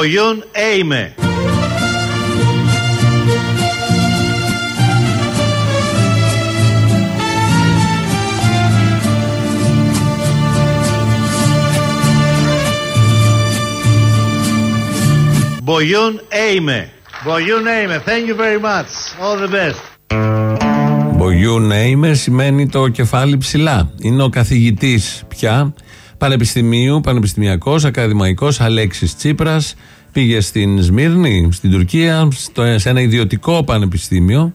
Boyun Eime. Boyun Eime. Boyun Eime. Thank you very much. All the best. Boyun Eime σημαίνει το κεφάλι ψηλά. Είναι ο καθηγητής πια πανεπιστημίου, πανεπιστημιακός, ακαδημαϊκός Αλέξης Τσίπρας. Πήγε στην Σμύρνη, στην Τουρκία, στο, σε ένα ιδιωτικό πανεπιστήμιο.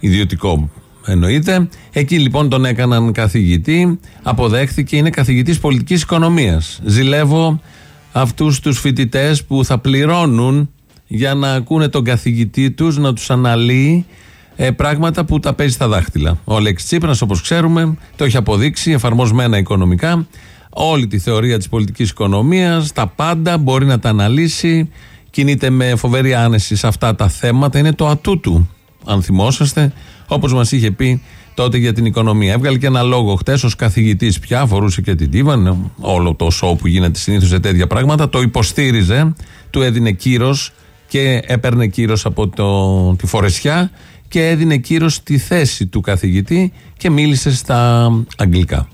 Ιδιωτικό εννοείται. Εκεί λοιπόν τον έκαναν καθηγητή. Αποδέχθηκε, είναι καθηγητής πολιτικής οικονομίας. Ζηλεύω αυτούς τους φοιτητές που θα πληρώνουν για να ακούνε τον καθηγητή τους να τους αναλύει ε, πράγματα που τα παίζει στα δάχτυλα. Ο Λέξη Τσίπρας όπως ξέρουμε το έχει αποδείξει εφαρμοσμένα οικονομικά όλη τη θεωρία της πολιτικής οικονομίας τα πάντα μπορεί να τα αναλύσει κινείται με φοβερή άνεση σε αυτά τα θέματα είναι το ατού του αν θυμόσαστε όπως μας είχε πει τότε για την οικονομία. Έβγαλε και ένα λόγο χτες ως καθηγητής πια, φορούσε και την τίβα, όλο το σοου που γίνεται συνήθως σε τέτοια πράγματα. Το υποστήριζε, του έδινε κύρος και έπαιρνε κύρος από το, τη φορεσιά και έδινε κύρος στη θέση του καθηγητή και μίλησε στα αγγλικά.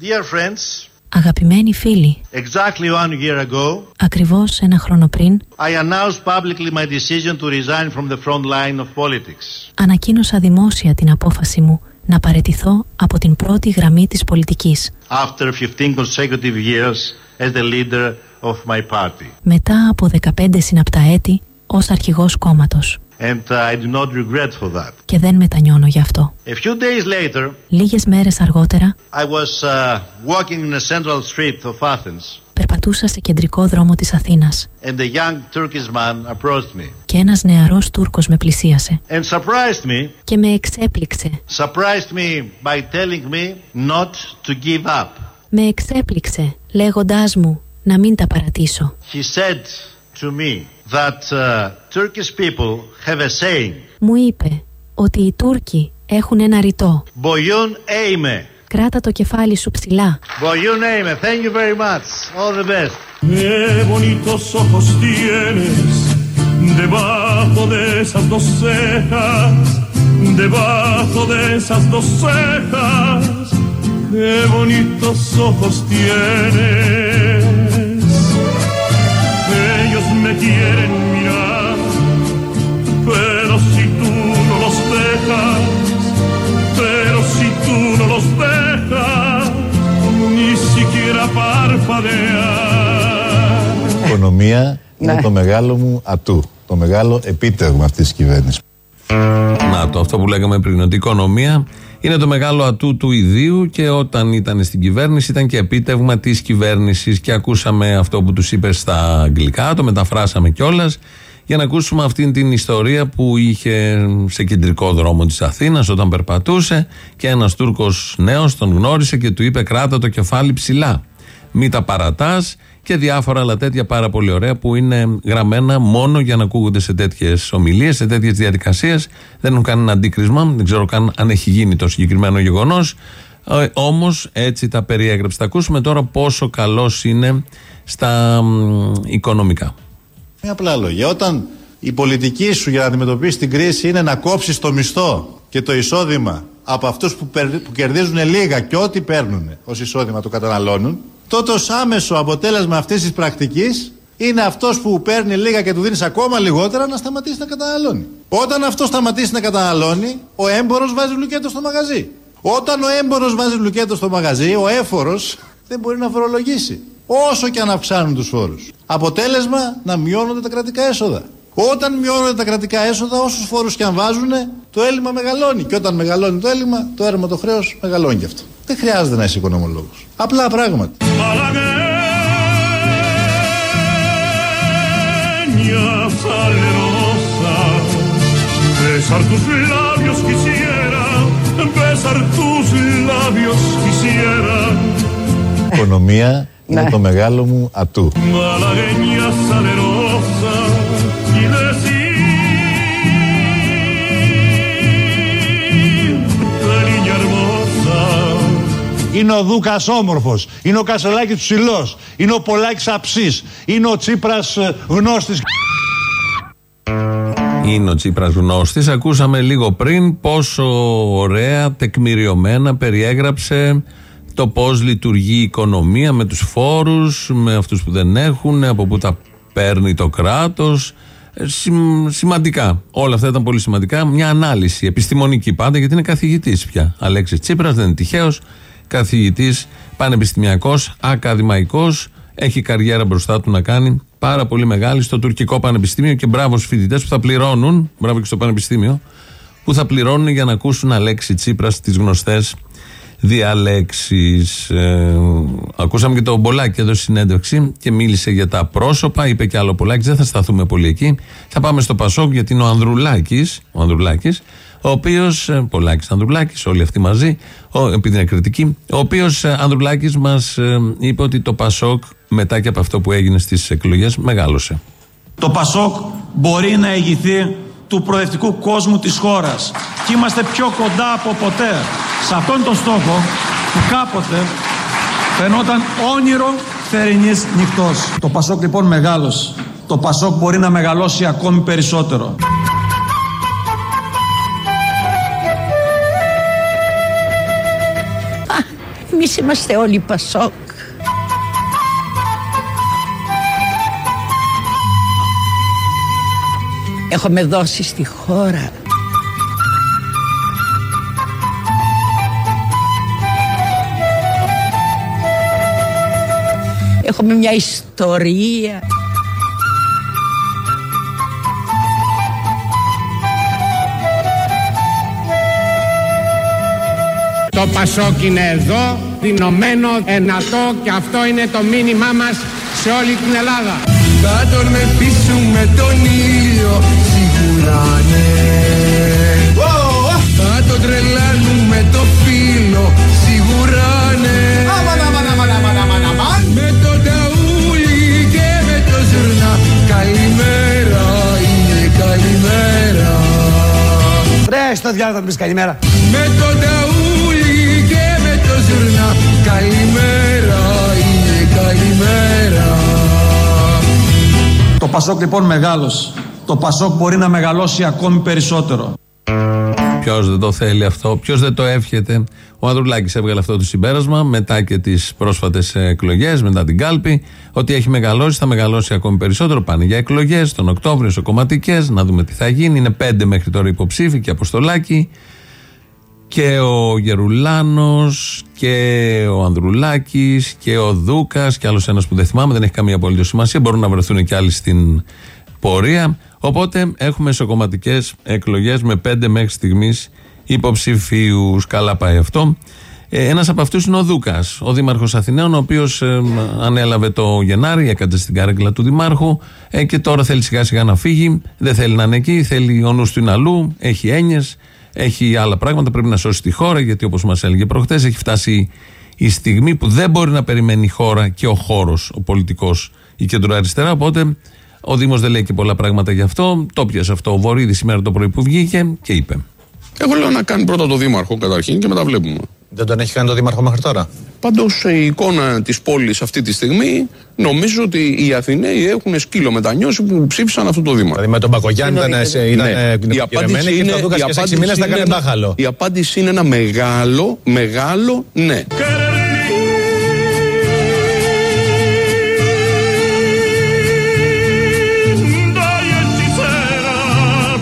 Dear friends, Αγαπημένοι φίλοι, exactly one year ago, ακριβώς ένα χρόνο πριν I announced publicly my decision to resign from the front line of politics. ανακοίνωσα δημόσια την απόφαση μου να παρετηθώ από την πρώτη γραμμή της πολιτικής after 15 consecutive years as the leader of my party. μετά από 15 συναπτά έτη ως αρχηγός κόμματος And uh, I do not regret for that. και δεν μετανιώνω γι' αυτό. A few days later, Λίγες μέρες αργότερα I was uh, walking in a central street of Athens, περπατούσα σε κεντρικό δρόμο της Αθήνας and a young Turkish man approached me και ένας νεαρός Τούρκος με πλησίασε and surprised me, και με εξέπληξε. surprised me by telling me not to give up. Με εξέπληξε λέγοντάς μου να μην τα παρατήσω. He said to me that uh, Turkish people have a saying, Μου είπε ότι οι Τούρκοι έχουν ένα ρητό. Boyun Eime. Κράτα το κεφάλι σου ψηλά. Boyun Eime. Thank you very much. All the best. Qué bonitos ojos tienes debajo de esas dos cejas, debajo de esas dos cejas. Qué bonitos ojos tienes. Me quieren mirar, pero si tú no los dejas, pero si tú no los dejas, ni siquiera parpadear. οικονομία είναι το μεγάλο μου ατού. Το μεγάλο επίτευγμα αυτής της κυβέρνησης. Να το, αυτό που λέγαμε πριν, ότι η οικονομία είναι το μεγάλο ατού του ιδίου και όταν ήταν στην κυβέρνηση ήταν και επίτευγμα της κυβέρνησης. Και ακούσαμε αυτό που τους είπε στα αγγλικά, το μεταφράσαμε κιόλας για να ακούσουμε αυτήν την ιστορία που είχε σε κεντρικό δρόμο της Αθήνας όταν περπατούσε και ένας Τούρκος νέος τον γνώρισε και του είπε κράτα το κεφάλι ψηλά. Μη τα παρατάς και διάφορα άλλα τέτοια πάρα πολύ ωραία που είναι γραμμένα μόνο για να ακούγονται σε τέτοιες ομιλίες, σε τέτοιες διαδικασίες. Δεν έχουν κανένα αντίκρισμα, δεν ξέρω καν αν έχει γίνει το συγκεκριμένο γεγονός. Ε, Όμως έτσι τα περιέγραψε. Θα ακούσουμε τώρα πόσο καλός είναι στα μ, οικονομικά. Με απλά λόγια. Όταν η πολιτική σου για να αντιμετωπίσεις την κρίση είναι να κόψεις το μισθό και το εισόδημα από αυτούς που, περ- που κερδίζουν λίγα και ό,τι παίρνουν ως εισόδημα το καταναλώνουν, τότε ω άμεσο αποτέλεσμα αυτής της πρακτικής είναι αυτός που παίρνει λίγα και του δίνεις ακόμα λιγότερα να σταματήσει να καταναλώνει. Όταν αυτό σταματήσει να καταναλώνει, ο έμπορος βάζει λουκέτο στο μαγαζί. Όταν ο έμπορος βάζει λουκέτο στο μαγαζί, ο έφορος δεν μπορεί να φορολογήσει. Όσο και αν αυξάνουν τους φόρους. Αποτέλεσμα να μειώνονται τα κρατικά έσοδα. Όταν μειώνονται τα κρατικά έσοδα, όσους φόρους και αν βάζουν, το έλλειμμα μεγαλώνει. Και όταν μεγαλώνει το έλλειμμα, το έρευνα το χρέος μεγαλώνει και αυτό. Δεν χρειάζεται να είσαι οικονομολόγος. Απλά πράγματα. Malagueña salerosa, besar tus labios quisiera, besar tus labios quisiera. Οικονομία είναι το μεγάλο μου ατού. Είναι ο Δούκας όμορφος. Είναι ο Κασελάκης ψηλός. Είναι ο Πολάκης αψής. Είναι ο Τσίπρας ε, γνώστης. Είναι ο Τσίπρας γνώστης. Ακούσαμε λίγο πριν πόσο ωραία, τεκμηριωμένα περιέγραψε το πώς λειτουργεί η οικονομία με τους φόρους, με αυτούς που δεν έχουν, από πού τα παίρνει το κράτος. σημαντικά. Όλα αυτά ήταν πολύ σημαντικά. Μια ανάλυση επιστημονική πάντα, γιατί είναι καθηγητής πια. Αλέξης Τσίπρας δεν είναι τυχαίος. Καθηγητής, πανεπιστημιακός, ακαδημαϊκός. Έχει καριέρα μπροστά του να κάνει πάρα πολύ μεγάλη στο τουρκικό πανεπιστήμιο και μπράβος στου φοιτητές που θα πληρώνουν, μπράβο και στο πανεπιστήμιο, που θα πληρώνουν για να ακούσουν Αλέξη Τσίπρας στι γνωστές διαλέξεις. Ε, ακούσαμε και τον Μπολάκη εδώ στη συνέντευξη και μίλησε για τα πρόσωπα. Είπε και άλλο Πολάκη, δεν θα σταθούμε πολύ εκεί. Θα πάμε στο Πασόκ γιατί είναι ο Ανδρουλάκης, ο Ανδρουλάκης, ο οποίος, ε, Πολάκης Ανδρουλάκης, όλοι αυτοί μαζί, ο, επειδή είναι κριτική, ο οποίος ε, Ανδρουλάκης μας ε, είπε ότι το Πασόκ μετά και από αυτό που έγινε στις εκλογές μεγάλωσε. Το Πασόκ μπορεί να ηγηθεί του προοδευτικού κόσμου της χώρας και είμαστε πιο κοντά από ποτέ σε αυτόν τον στόχο που κάποτε φαινόταν όνειρο θερινής νυχτός. Το Πασόκ λοιπόν μεγάλος. Το Πασόκ μπορεί να μεγαλώσει ακόμη περισσότερο. Εμείς είμαστε όλοι Πασόκ. Έχουμε δώσει στη χώρα Έχουμε μια ιστορία Το Πασόκ είναι εδώ, δυνωμένο, ενατό και αυτό είναι το μήνυμά μας σε όλη την Ελλάδα. Θα τον με τον ήλιο, σίγουρα ναι. Θα τον τρελάνουμε το φίλο, σίγουρα ναι. Με το ταούλι και με το ζουρνά, καλημέρα είναι καλημέρα. Ρε, στο διάλογο θα πεις καλημέρα. Με το ταούλι και με το ζουρνά, καλημέρα είναι καλημέρα. Το Πασόκ λοιπόν μεγάλος. Το Πασόκ μπορεί να μεγαλώσει ακόμη περισσότερο. Ποιος δεν το θέλει αυτό, ποιος δεν το εύχεται. Ο Ανδρουλάκης έβγαλε αυτό το συμπέρασμα μετά και τις πρόσφατες εκλογές, μετά την κάλπη, ότι έχει μεγαλώσει, θα μεγαλώσει ακόμη περισσότερο. Πάνε για εκλογές τον Οκτώβριο σε κομματικές, να δούμε τι θα γίνει. Είναι πέντε μέχρι τώρα υποψήφοι και Αποστολάκη. Και ο Γερουλάνος και ο Ανδρουλάκης και ο Δούκας και άλλος ένας που δεν θυμάμαι, δεν έχει καμία απολύτω σημασία. Μπορούν να βρεθούν και άλλοι στην πορεία. Οπότε έχουμε εσωκομματικές εκλογές με πέντε μέχρι στιγμής υποψηφίους. Καλά πάει αυτό. Ε, Ένας από αυτούς είναι ο Δούκας, ο Δήμαρχος Αθηναίων, ο οποίος ε, ανέλαβε το Γενάρη, έκατσε στην κάρεκλα του Δημάρχου ε, και τώρα θέλει σιγά σιγά να φύγει. Δεν θέλει να είναι εκεί, θέλει ο νους του είναι αλλού, έχει έννοιες, έχει άλλα πράγματα. Πρέπει να σώσει τη χώρα, γιατί όπως μας έλεγε προχτές, έχει φτάσει η στιγμή που δεν μπορεί να περιμένει η χώρα και ο χώρος, ο πολιτικός, η κεντροαριστερά. Οπότε ο Δήμος δεν λέει και πολλά πράγματα γι' αυτό. Το πιασε αυτό ο Βορύδης σήμερα το πρωί που βγήκε και είπε. Εγώ λέω να κάνει πρώτα το Δήμαρχο καταρχήν και μετά βλέπουμε. Δεν τον έχει κάνει το Δήμαρχο μέχρι τώρα; Πάντως η εικόνα της πόλης αυτή τη στιγμή νομίζω ότι οι Αθηναίοι έχουν σκύλο μετανιώσει που ψήφισαν αυτό το Δήμαρχο. Δηλαδή με τον Μπακογιάννη ήταν, ήταν ναι. η απάντηση είναι, και τον και 6 μήνες θα κάνει μπάχαλο. Η απάντηση είναι ένα μεγάλο, μεγάλο ναι.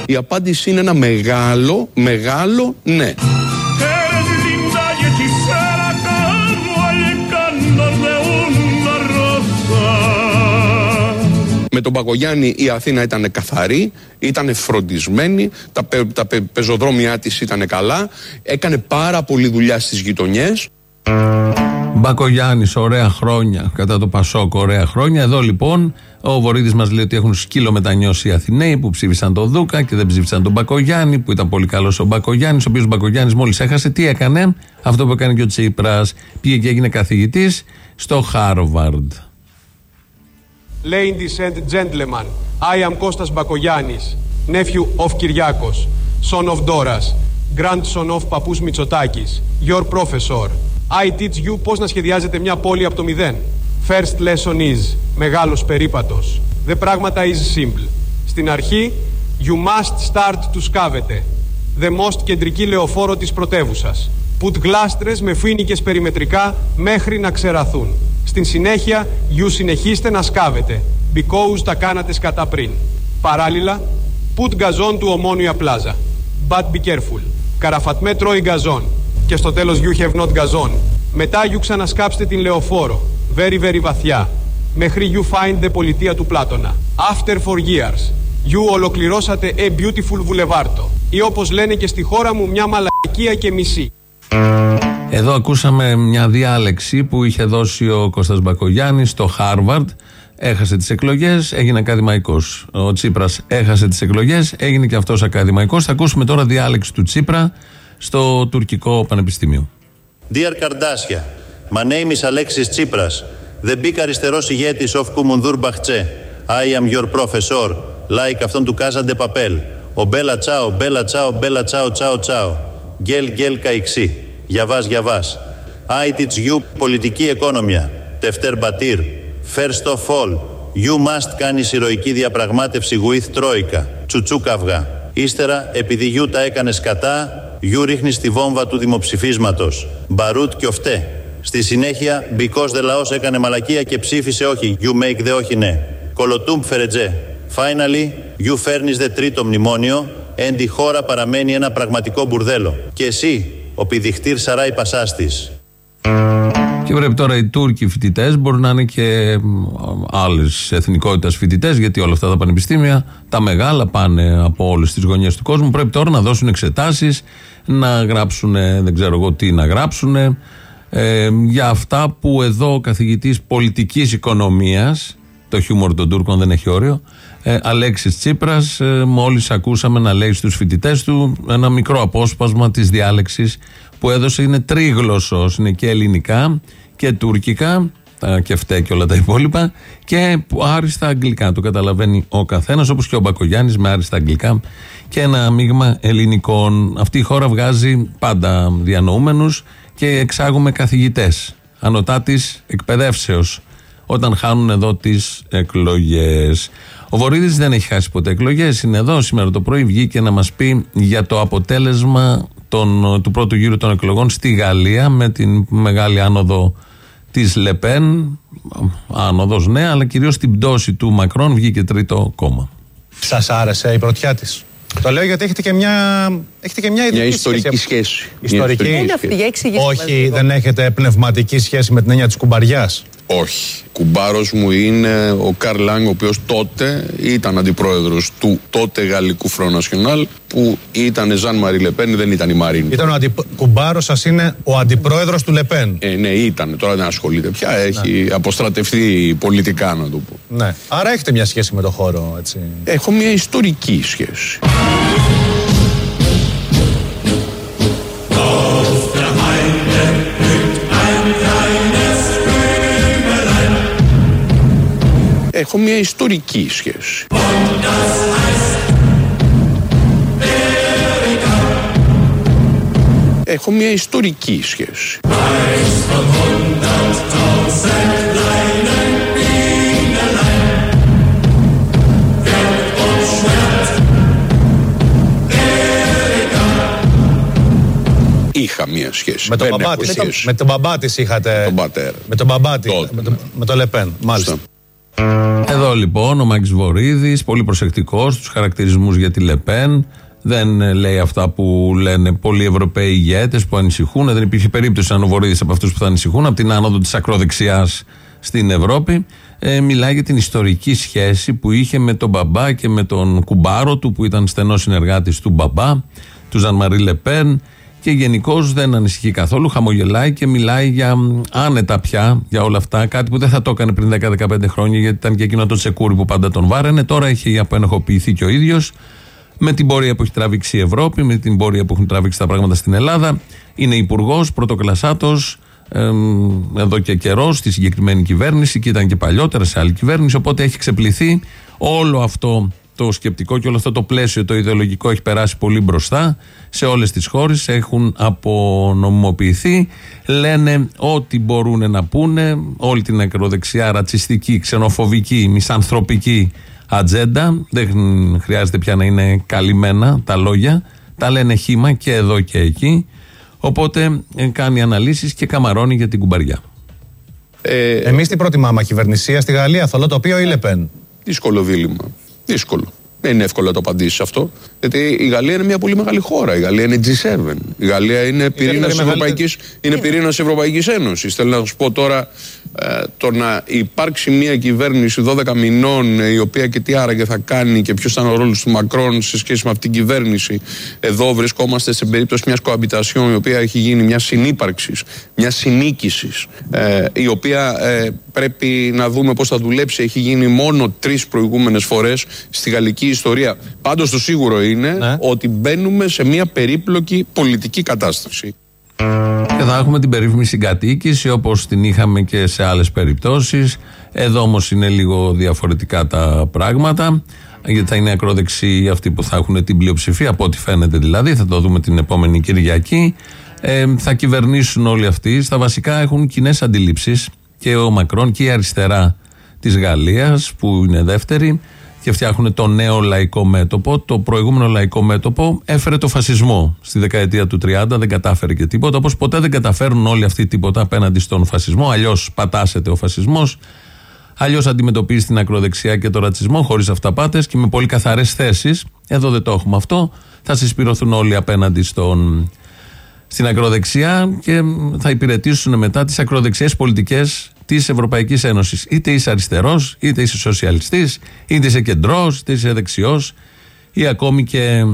Η απάντηση είναι ένα μεγάλο, μεγάλο ναι. Με τον Παγκογιάννη η Αθήνα ήταν καθαρή, ήταν φροντισμένη, τα, πε, τα πε, πεζοδρόμια της ήταν καλά, έκανε πάρα πολλή δουλειά στις γειτονιές. Μπακογιάννης, ωραία χρόνια. Κατά το Πασόκ, ωραία χρόνια. Εδώ λοιπόν ο Βορύδης μας λέει ότι έχουν σκύλο μετανιώσει οι Αθηναίοι που ψήφισαν τον Δούκα και δεν ψήφισαν τον Μπακογιάννη, που ήταν πολύ καλός ο Μπακογιάννης, ο οποίος Μπακογιάννης μόλις έχασε, τι έκανε, αυτό που έκανε και ο Τσίπρας. Πήγε και έγινε καθηγητής στο Χάρβαρντ. Ladies and gentlemen, I am Kostas Bakoyannis, nephew of Kyriakos, son of Doras, grandson of Papous Mitsotakis, your professor. I teach you πώς να σχεδιάζετε μια πόλη από το μηδέν. First lesson is μεγάλος περίπατος. The πράγματα is simple. Στην αρχή, you must start to σκάβετε. The most κεντρική λεωφόρο της πρωτεύουσα. Put γλάστρες με φοίνικες περιμετρικά μέχρι να ξεραθούν. Στην συνέχεια, you συνεχίστε να σκάβετε. Because τα κάνατε σκατά πριν. Παράλληλα, put γκαζόν του ομόνια πλάζα. But be careful. Καραφατμέ τρώει γκαζόν. Και στο τέλος you have not γκαζόν. Μετά you ξανασκάψτε την λεωφόρο. Very very βαθιά. Μέχρι you find the πολιτεία του Πλάτωνα. After four years. You ολοκληρώσατε a beautiful boulevard. Ή όπως λένε και στη χώρα μου μια μαλακία και μισή. Εδώ ακούσαμε μια διάλεξη που είχε δώσει ο Κώστας Μπακογιάννης στο Χάρβαρντ. Έχασε τις εκλογές, έγινε ακαδημαϊκός. Ο Τσίπρας έχασε τις εκλογές, έγινε και αυτός ακαδημαϊκός. Θα ακούσουμε τώρα διάλεξη του Τσίπρα στο τουρκικό πανεπιστήμιο. Dear Kardassia, my name is Alexis Tsipras, the big αριστερός ηγέτης of Kumundur Bahçe. I am your professor, like αυτόν του Casa de Papel. Ο Μπέλα Τσάο, Μπέλα Τσάο, Μπέλα Τσάο, Τσάο Τσάο. Γκέλ Γκέλ Καϊξή. Γιαβάς Γιαβάς. I teach you πολιτική οικονομία. Τευτέρ Μπατήρ. First of all, you must κάνεις ηρωική διαπραγμάτευση with Troika. Τσουτσούκ αυγά. Ύστερα, επειδή you τα έκανες κατά, you ρίχνεις τη βόμβα του δημοψηφίσματος. Μπαρούτ και οφτέ. Στη συνέχεια, because the λαός έκανε μαλακία και ψήφισε όχι. You make the όχι ναι. Κολοτούμπ φερετζέ. Finally, you φέρνεις the τρίτο μνημόνιο and η χώρα παραμένει ένα πραγματικό μπουρδέλο. Και εσύ, ο πηδιχτήρ Σαράι Πασάστης. Και πρέπει τώρα οι Τούρκοι φοιτητές, μπορεί να είναι και άλλες εθνικότητα φοιτητές, γιατί όλα αυτά τα πανεπιστήμια, τα μεγάλα πάνε από όλες τις γωνιές του κόσμου. Πρέπει τώρα να δώσουν εξετάσεις, να γράψουν, δεν ξέρω εγώ τι να γράψουν, ε, για αυτά που εδώ ο καθηγητής πολιτικής οικονομίας, το χιούμορ των Τούρκων δεν έχει όριο, ε, Αλέξης Τσίπρας ε, μόλις ακούσαμε να λέει στους φοιτητές του ένα μικρό απόσπασμα της διάλεξης που έδωσε είναι τρίγλωσσος είναι και ελληνικά και τουρκικά τα κεφτέ και όλα τα υπόλοιπα και άριστα αγγλικά το καταλαβαίνει ο καθένας όπως και ο Μπακογιάννης με άριστα αγγλικά και ένα μείγμα ελληνικών. Αυτή η χώρα βγάζει πάντα διανοούμενους και εξάγουμε καθηγητές ανωτά της εκπαιδεύσεως όταν χάνουν εδώ τις εκλογές ο Βορύδης δεν έχει χάσει ποτέ εκλογές. Είναι εδώ σήμερα το πρωί. Βγήκε να μας πει για το αποτέλεσμα των, του πρώτου γύρου των εκλογών στη Γαλλία με την μεγάλη άνοδο της Λεπέν. Άνοδος, ναι, αλλά κυρίως την πτώση του Μακρόν βγήκε τρίτο κόμμα. Σας άρεσε η πρωτιά της; Το λέω γιατί έχετε και μια, έχετε και μια, μια ιστορική σχέση. Ιστορική. σχέση. Όχι, δεν έχετε πνευματική σχέση με την έννοια της κουμπαριάς; Όχι. Κουμπάρος μου είναι ο Καρλ Λάγκ, ο οποίος τότε ήταν αντιπρόεδρος του τότε Γαλλικού Φρονασιονάλ, που ήταν Ζαν Μαρί Λεπέν, δεν ήταν η Μαρίνη. Ήταν ο αντι... Κουμπάρος σας είναι ο αντιπρόεδρος του Λεπέν. Ε, ναι, ήταν. Τώρα δεν ασχολείται πια. Έχει ναι. αποστρατευτεί πολιτικά, να το πω. Ναι. Άρα έχετε μια σχέση με το χώρο, έτσι. Έχω μια ιστορική σχέση. Έχω μια ιστορική σχέση. Έχω μια ιστορική σχέση. Είχα μια σχέση. Με τον μπαμπά της, με τον μπαμπά της είχατε. Με τον πατέρα. Με τον μπαμπά της. Με, τον, με τον Λεπέν. Μάλιστα. Εδώ λοιπόν ο Μάκης Βορύδης, πολύ προσεκτικός στους χαρακτηρισμούς για τη Λεπέν. Δεν ε, λέει αυτά που λένε πολλοί Ευρωπαίοι ηγέτες που ανησυχούν. Δεν υπήρχε περίπτωση αν ο Βορύδης από αυτούς που θα ανησυχούν, από την άνοδο της ακροδεξιάς στην Ευρώπη. Ε, μιλάει για την ιστορική σχέση που είχε με τον μπαμπά και με τον κουμπάρο του που ήταν στενός συνεργάτης του μπαμπά, του Ζαν Μαρί Λεπέν και γενικώ δεν ανησυχεί καθόλου, χαμογελάει και μιλάει για άνετα πια για όλα αυτά. Κάτι που δεν θα το έκανε πριν 10-15 χρόνια, γιατί ήταν και εκείνο το τσεκούρι που πάντα τον βάραινε. Τώρα έχει αποενοχοποιηθεί και ο ίδιος με την πορεία που έχει τραβήξει η Ευρώπη, με την πορεία που έχουν τραβήξει τα πράγματα στην Ελλάδα. Είναι υπουργός, πρωτοκλασάτο, εδώ και καιρό στη συγκεκριμένη κυβέρνηση και ήταν και παλιότερα σε άλλη κυβέρνηση. Οπότε έχει ξεπληθεί όλο αυτό το σκεπτικό και όλο αυτό το πλαίσιο το ιδεολογικό έχει περάσει πολύ μπροστά σε όλες τις χώρες έχουν απονομιμοποιηθεί λένε ό,τι μπορούν να πούνε όλη την ακροδεξιά ρατσιστική, ξενοφοβική, μισανθρωπική ατζέντα δεν χρειάζεται πια να είναι καλυμμένα τα λόγια τα λένε χήμα και εδώ και εκεί οπότε ε, κάνει αναλύσεις και καμαρώνει για την κουμπαριά ε, Εμείς τι προτιμάμε, κυβερνησία στη Γαλλία, θολό τοπίο ή Λεπέν. Δύσκολο δίλημα. Δύσκολο. Δεν είναι εύκολο να το απαντήσεις αυτό. Γιατί η Γαλλία είναι μια πολύ μεγάλη χώρα. Η Γαλλία είναι G7. Η Γαλλία είναι πυρήνας τη Ευρωπαϊκή είναι πυρήνας Ευρωπαϊκής Ένωσης. Θέλω να σου πω τώρα ε, το να υπάρξει μια κυβέρνηση 12 μηνών ε, η οποία και τι άραγε θα κάνει και ποιος ήταν ο ρόλος του Μακρόν σε σχέση με αυτήν την κυβέρνηση. Εδώ βρισκόμαστε σε περίπτωση μιας κοαμπιτασιόν η οποία έχει γίνει μια συνύπαρξης, μια συνήκηση, ε, η οποία ε, πρέπει να δούμε πώς θα δουλέψει. Έχει γίνει μόνο τρεις προηγούμενες φορές στη γαλλική ιστορία. Πάντως το σίγουρο είναι ναι. ότι μπαίνουμε σε μια περίπλοκη πολιτική κατάσταση. Και θα έχουμε την περίφημη συγκατοίκηση όπως την είχαμε και σε άλλες περιπτώσεις. Εδώ όμως είναι λίγο διαφορετικά τα πράγματα. Γιατί θα είναι ακρόδεξοι αυτοί που θα έχουν την πλειοψηφία, από ό,τι φαίνεται δηλαδή. Θα το δούμε την επόμενη Κυριακή. Ε, θα κυβερνήσουν όλοι αυτοί. Στα βασικά έχουν κοινές αντιλήψεις και ο Μακρόν και η αριστερά της Γαλλίας, που είναι δεύτερη, και φτιάχνουν το νέο λαϊκό μέτωπο. Το προηγούμενο λαϊκό μέτωπο έφερε το φασισμό στη δεκαετία του 30, δεν κατάφερε και τίποτα. Όπως ποτέ δεν καταφέρουν όλοι αυτοί τίποτα απέναντι στον φασισμό. Αλλιώς πατάσεται ο φασισμός, αλλιώς αντιμετωπίζει την ακροδεξιά και τον ρατσισμό χωρίς αυταπάτες και με πολύ καθαρές θέσεις. Εδώ δεν το έχουμε αυτό. Θα συσπηρωθούν όλοι απέναντι στον, στην ακροδεξιά και θα υπηρετήσουν μετά τις ακροδεξιές πολιτικές της Ευρωπαϊκής Ένωσης. Είτε είσαι αριστερός, είτε είσαι σοσιαλιστής, είτε είσαι κεντρός, είτε είσαι δεξιός ή ακόμη και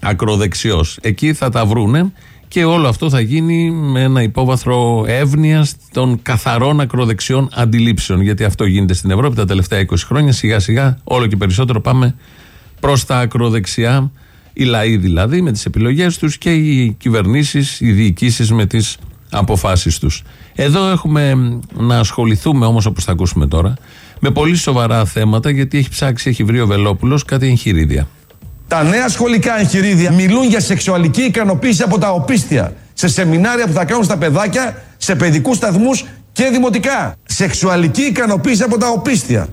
ακροδεξιός. Εκεί θα τα βρούνε και όλο αυτό θα γίνει με ένα υπόβαθρο εύνοια των καθαρών ακροδεξιών αντιλήψεων. Γιατί αυτό γίνεται στην Ευρώπη τα τελευταία 20 χρόνια. Σιγά σιγά όλο και περισσότερο πάμε προς τα ακροδεξιά. Οι λαοί δηλαδή με τις επιλογές τους και οι κυβερνήσεις, οι διοικήσεις με τις αποφάσεις τους. Εδώ έχουμε να ασχοληθούμε όμως, όπως θα ακούσουμε τώρα, με πολύ σοβαρά θέματα, γιατί έχει ψάξει, έχει βρει ο Βελόπουλος κάτι εγχειρίδια. Τα νέα σχολικά εγχειρίδια μιλούν για σεξουαλική ικανοποίηση από τα οπίστια. Σε σεμινάρια που θα κάνουν στα παιδάκια, σε παιδικούς σταθμούς και δημοτικά. Σεξουαλική ικανοποίηση από τα οπίστια.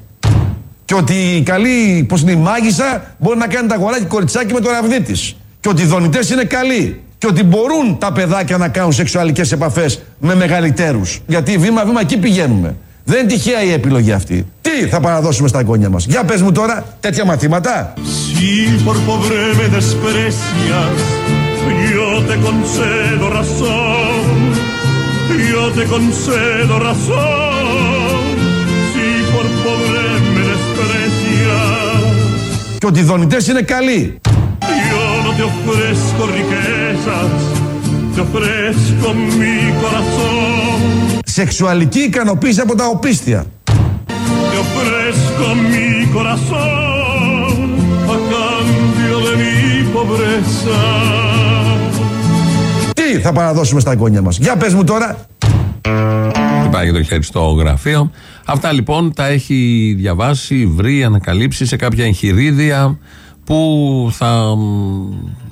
Και ότι η καλή, πώς είναι η μάγισσα, μπορεί να κάνει τα αγοράκι κοριτσάκι με το ραβδί της. Και ότι οι δονητές είναι καλοί και ότι μπορούν τα παιδάκια να κάνουν σεξουαλικές επαφές με μεγαλύτερους. Γιατί βήμα-βήμα εκεί πηγαίνουμε. Δεν είναι τυχαία η επιλογή αυτή. Τι θα παραδώσουμε στα εγγόνια μας. Για πες μου τώρα τέτοια μαθήματα. Si por pobre me desprecias, yo te concedo razón. Και ότι οι δονητές είναι καλοί. Yo no te ofrezco riquezas, te ofrezco mi corazón. Σεξουαλική ικανοποίηση από τα οπίστια. Te ofrezco mi corazón a cambio de mi pobreza. Τι θα παραδώσουμε στα εγγόνια μας. Για πες μου τώρα. Υπάρχει το χέρι στο γραφείο. Αυτά λοιπόν τα έχει διαβάσει, βρει, ανακαλύψει σε κάποια εγχειρίδια που θα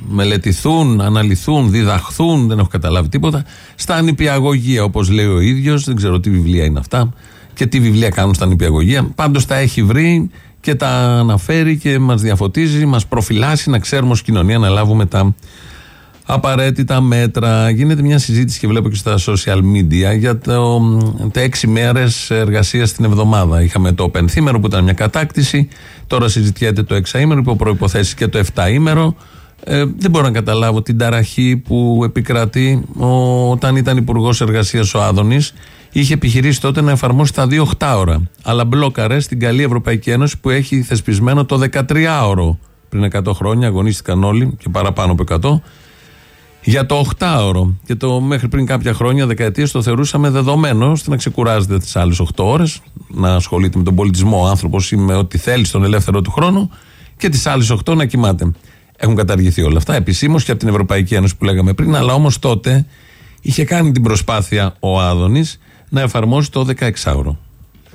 μελετηθούν, αναλυθούν, διδαχθούν, δεν έχω καταλάβει τίποτα, στα νηπιαγωγεία όπως λέει ο ίδιος, δεν ξέρω τι βιβλία είναι αυτά και τι βιβλία κάνουν στα νηπιαγωγεία. Πάντως τα έχει βρει και τα αναφέρει και μας διαφωτίζει, μας προφυλάσσει να ξέρουμε ως κοινωνία να λάβουμε τα απαραίτητα μέτρα. Γίνεται μια συζήτηση και βλέπω και στα social media για το, τα έξι μέρες εργασίας την εβδομάδα. Είχαμε το πενθήμερο που ήταν μια κατάκτηση. Τώρα συζητιέται το εξαήμερο υπό προποθέσει και το εφταήμερο. Ε, δεν μπορώ να καταλάβω την ταραχή που επικρατεί όταν ήταν υπουργός εργασίας ο Άδωνης. Είχε επιχειρήσει τότε να εφαρμόσει τα δύο ώρα. Αλλά μπλόκαρε στην καλή Ευρωπαϊκή Ένωση που έχει θεσπισμένο το 13ωρο. Πριν 100 χρόνια αγωνίστηκαν όλοι και παραπάνω από 100 για το 8ωρο. Και το μέχρι πριν κάποια χρόνια, δεκαετίες, το θεωρούσαμε δεδομένο ώστε να ξεκουράζεται τις άλλες 8 ώρες, να ασχολείται με τον πολιτισμό ο άνθρωπος ή με ό,τι θέλει στον ελεύθερο του χρόνο και τις άλλες 8 να κοιμάται. Έχουν καταργηθεί όλα αυτά επισήμως και από την Ευρωπαϊκή Ένωση που λέγαμε πριν, αλλά όμως τότε είχε κάνει την προσπάθεια ο Άδωνης να εφαρμόσει το 16ωρο.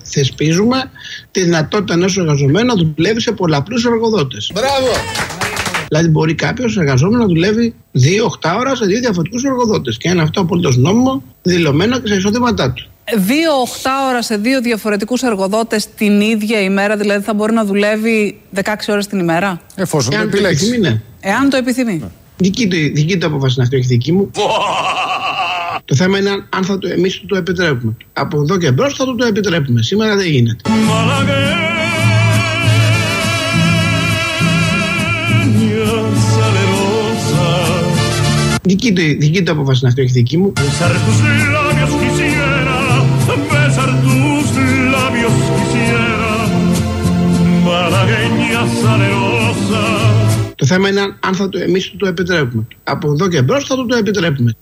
θεσπίζουμε τη δυνατότητα ενός εργαζομένου να δουλεύει σε πολλαπλούς εργοδότες. Μπράβο! Δηλαδή, μπορεί κάποιος εργαζόμενος να δουλεύει 2-8 ώρα σε δύο διαφορετικούς εργοδότες. Και είναι αυτό απολύτως νόμιμο, δηλωμένο και στα εισοδήματά του. Δύο 8 ώρα σε δύο διαφορετικούς εργοδότες την ίδια ημέρα, δηλαδή θα μπορεί να δουλεύει 16 ώρες την ημέρα; Εφόσον το Εάν το επιλέξεις. επιθυμεί, ναι. Εάν το επιθυμεί. Δική του, δική του απόφαση είναι αυτή, όχι δική μου. το θέμα είναι αν- αν θα το, εμείς του το επιτρέπουμε. Από εδώ και μπρος θα του το επιτρέπουμε. Σήμερα δεν γίνεται. Δική του, δική του απόφαση είναι αυτή, όχι δική μου. besar tus labios quisiera, besar tus labios quisiera. Malagueña salerosa. Το θέμα είναι αν- αν θα το, εμείς του το επιτρέπουμε. Από εδώ και μπρος θα του το επιτρέπουμε.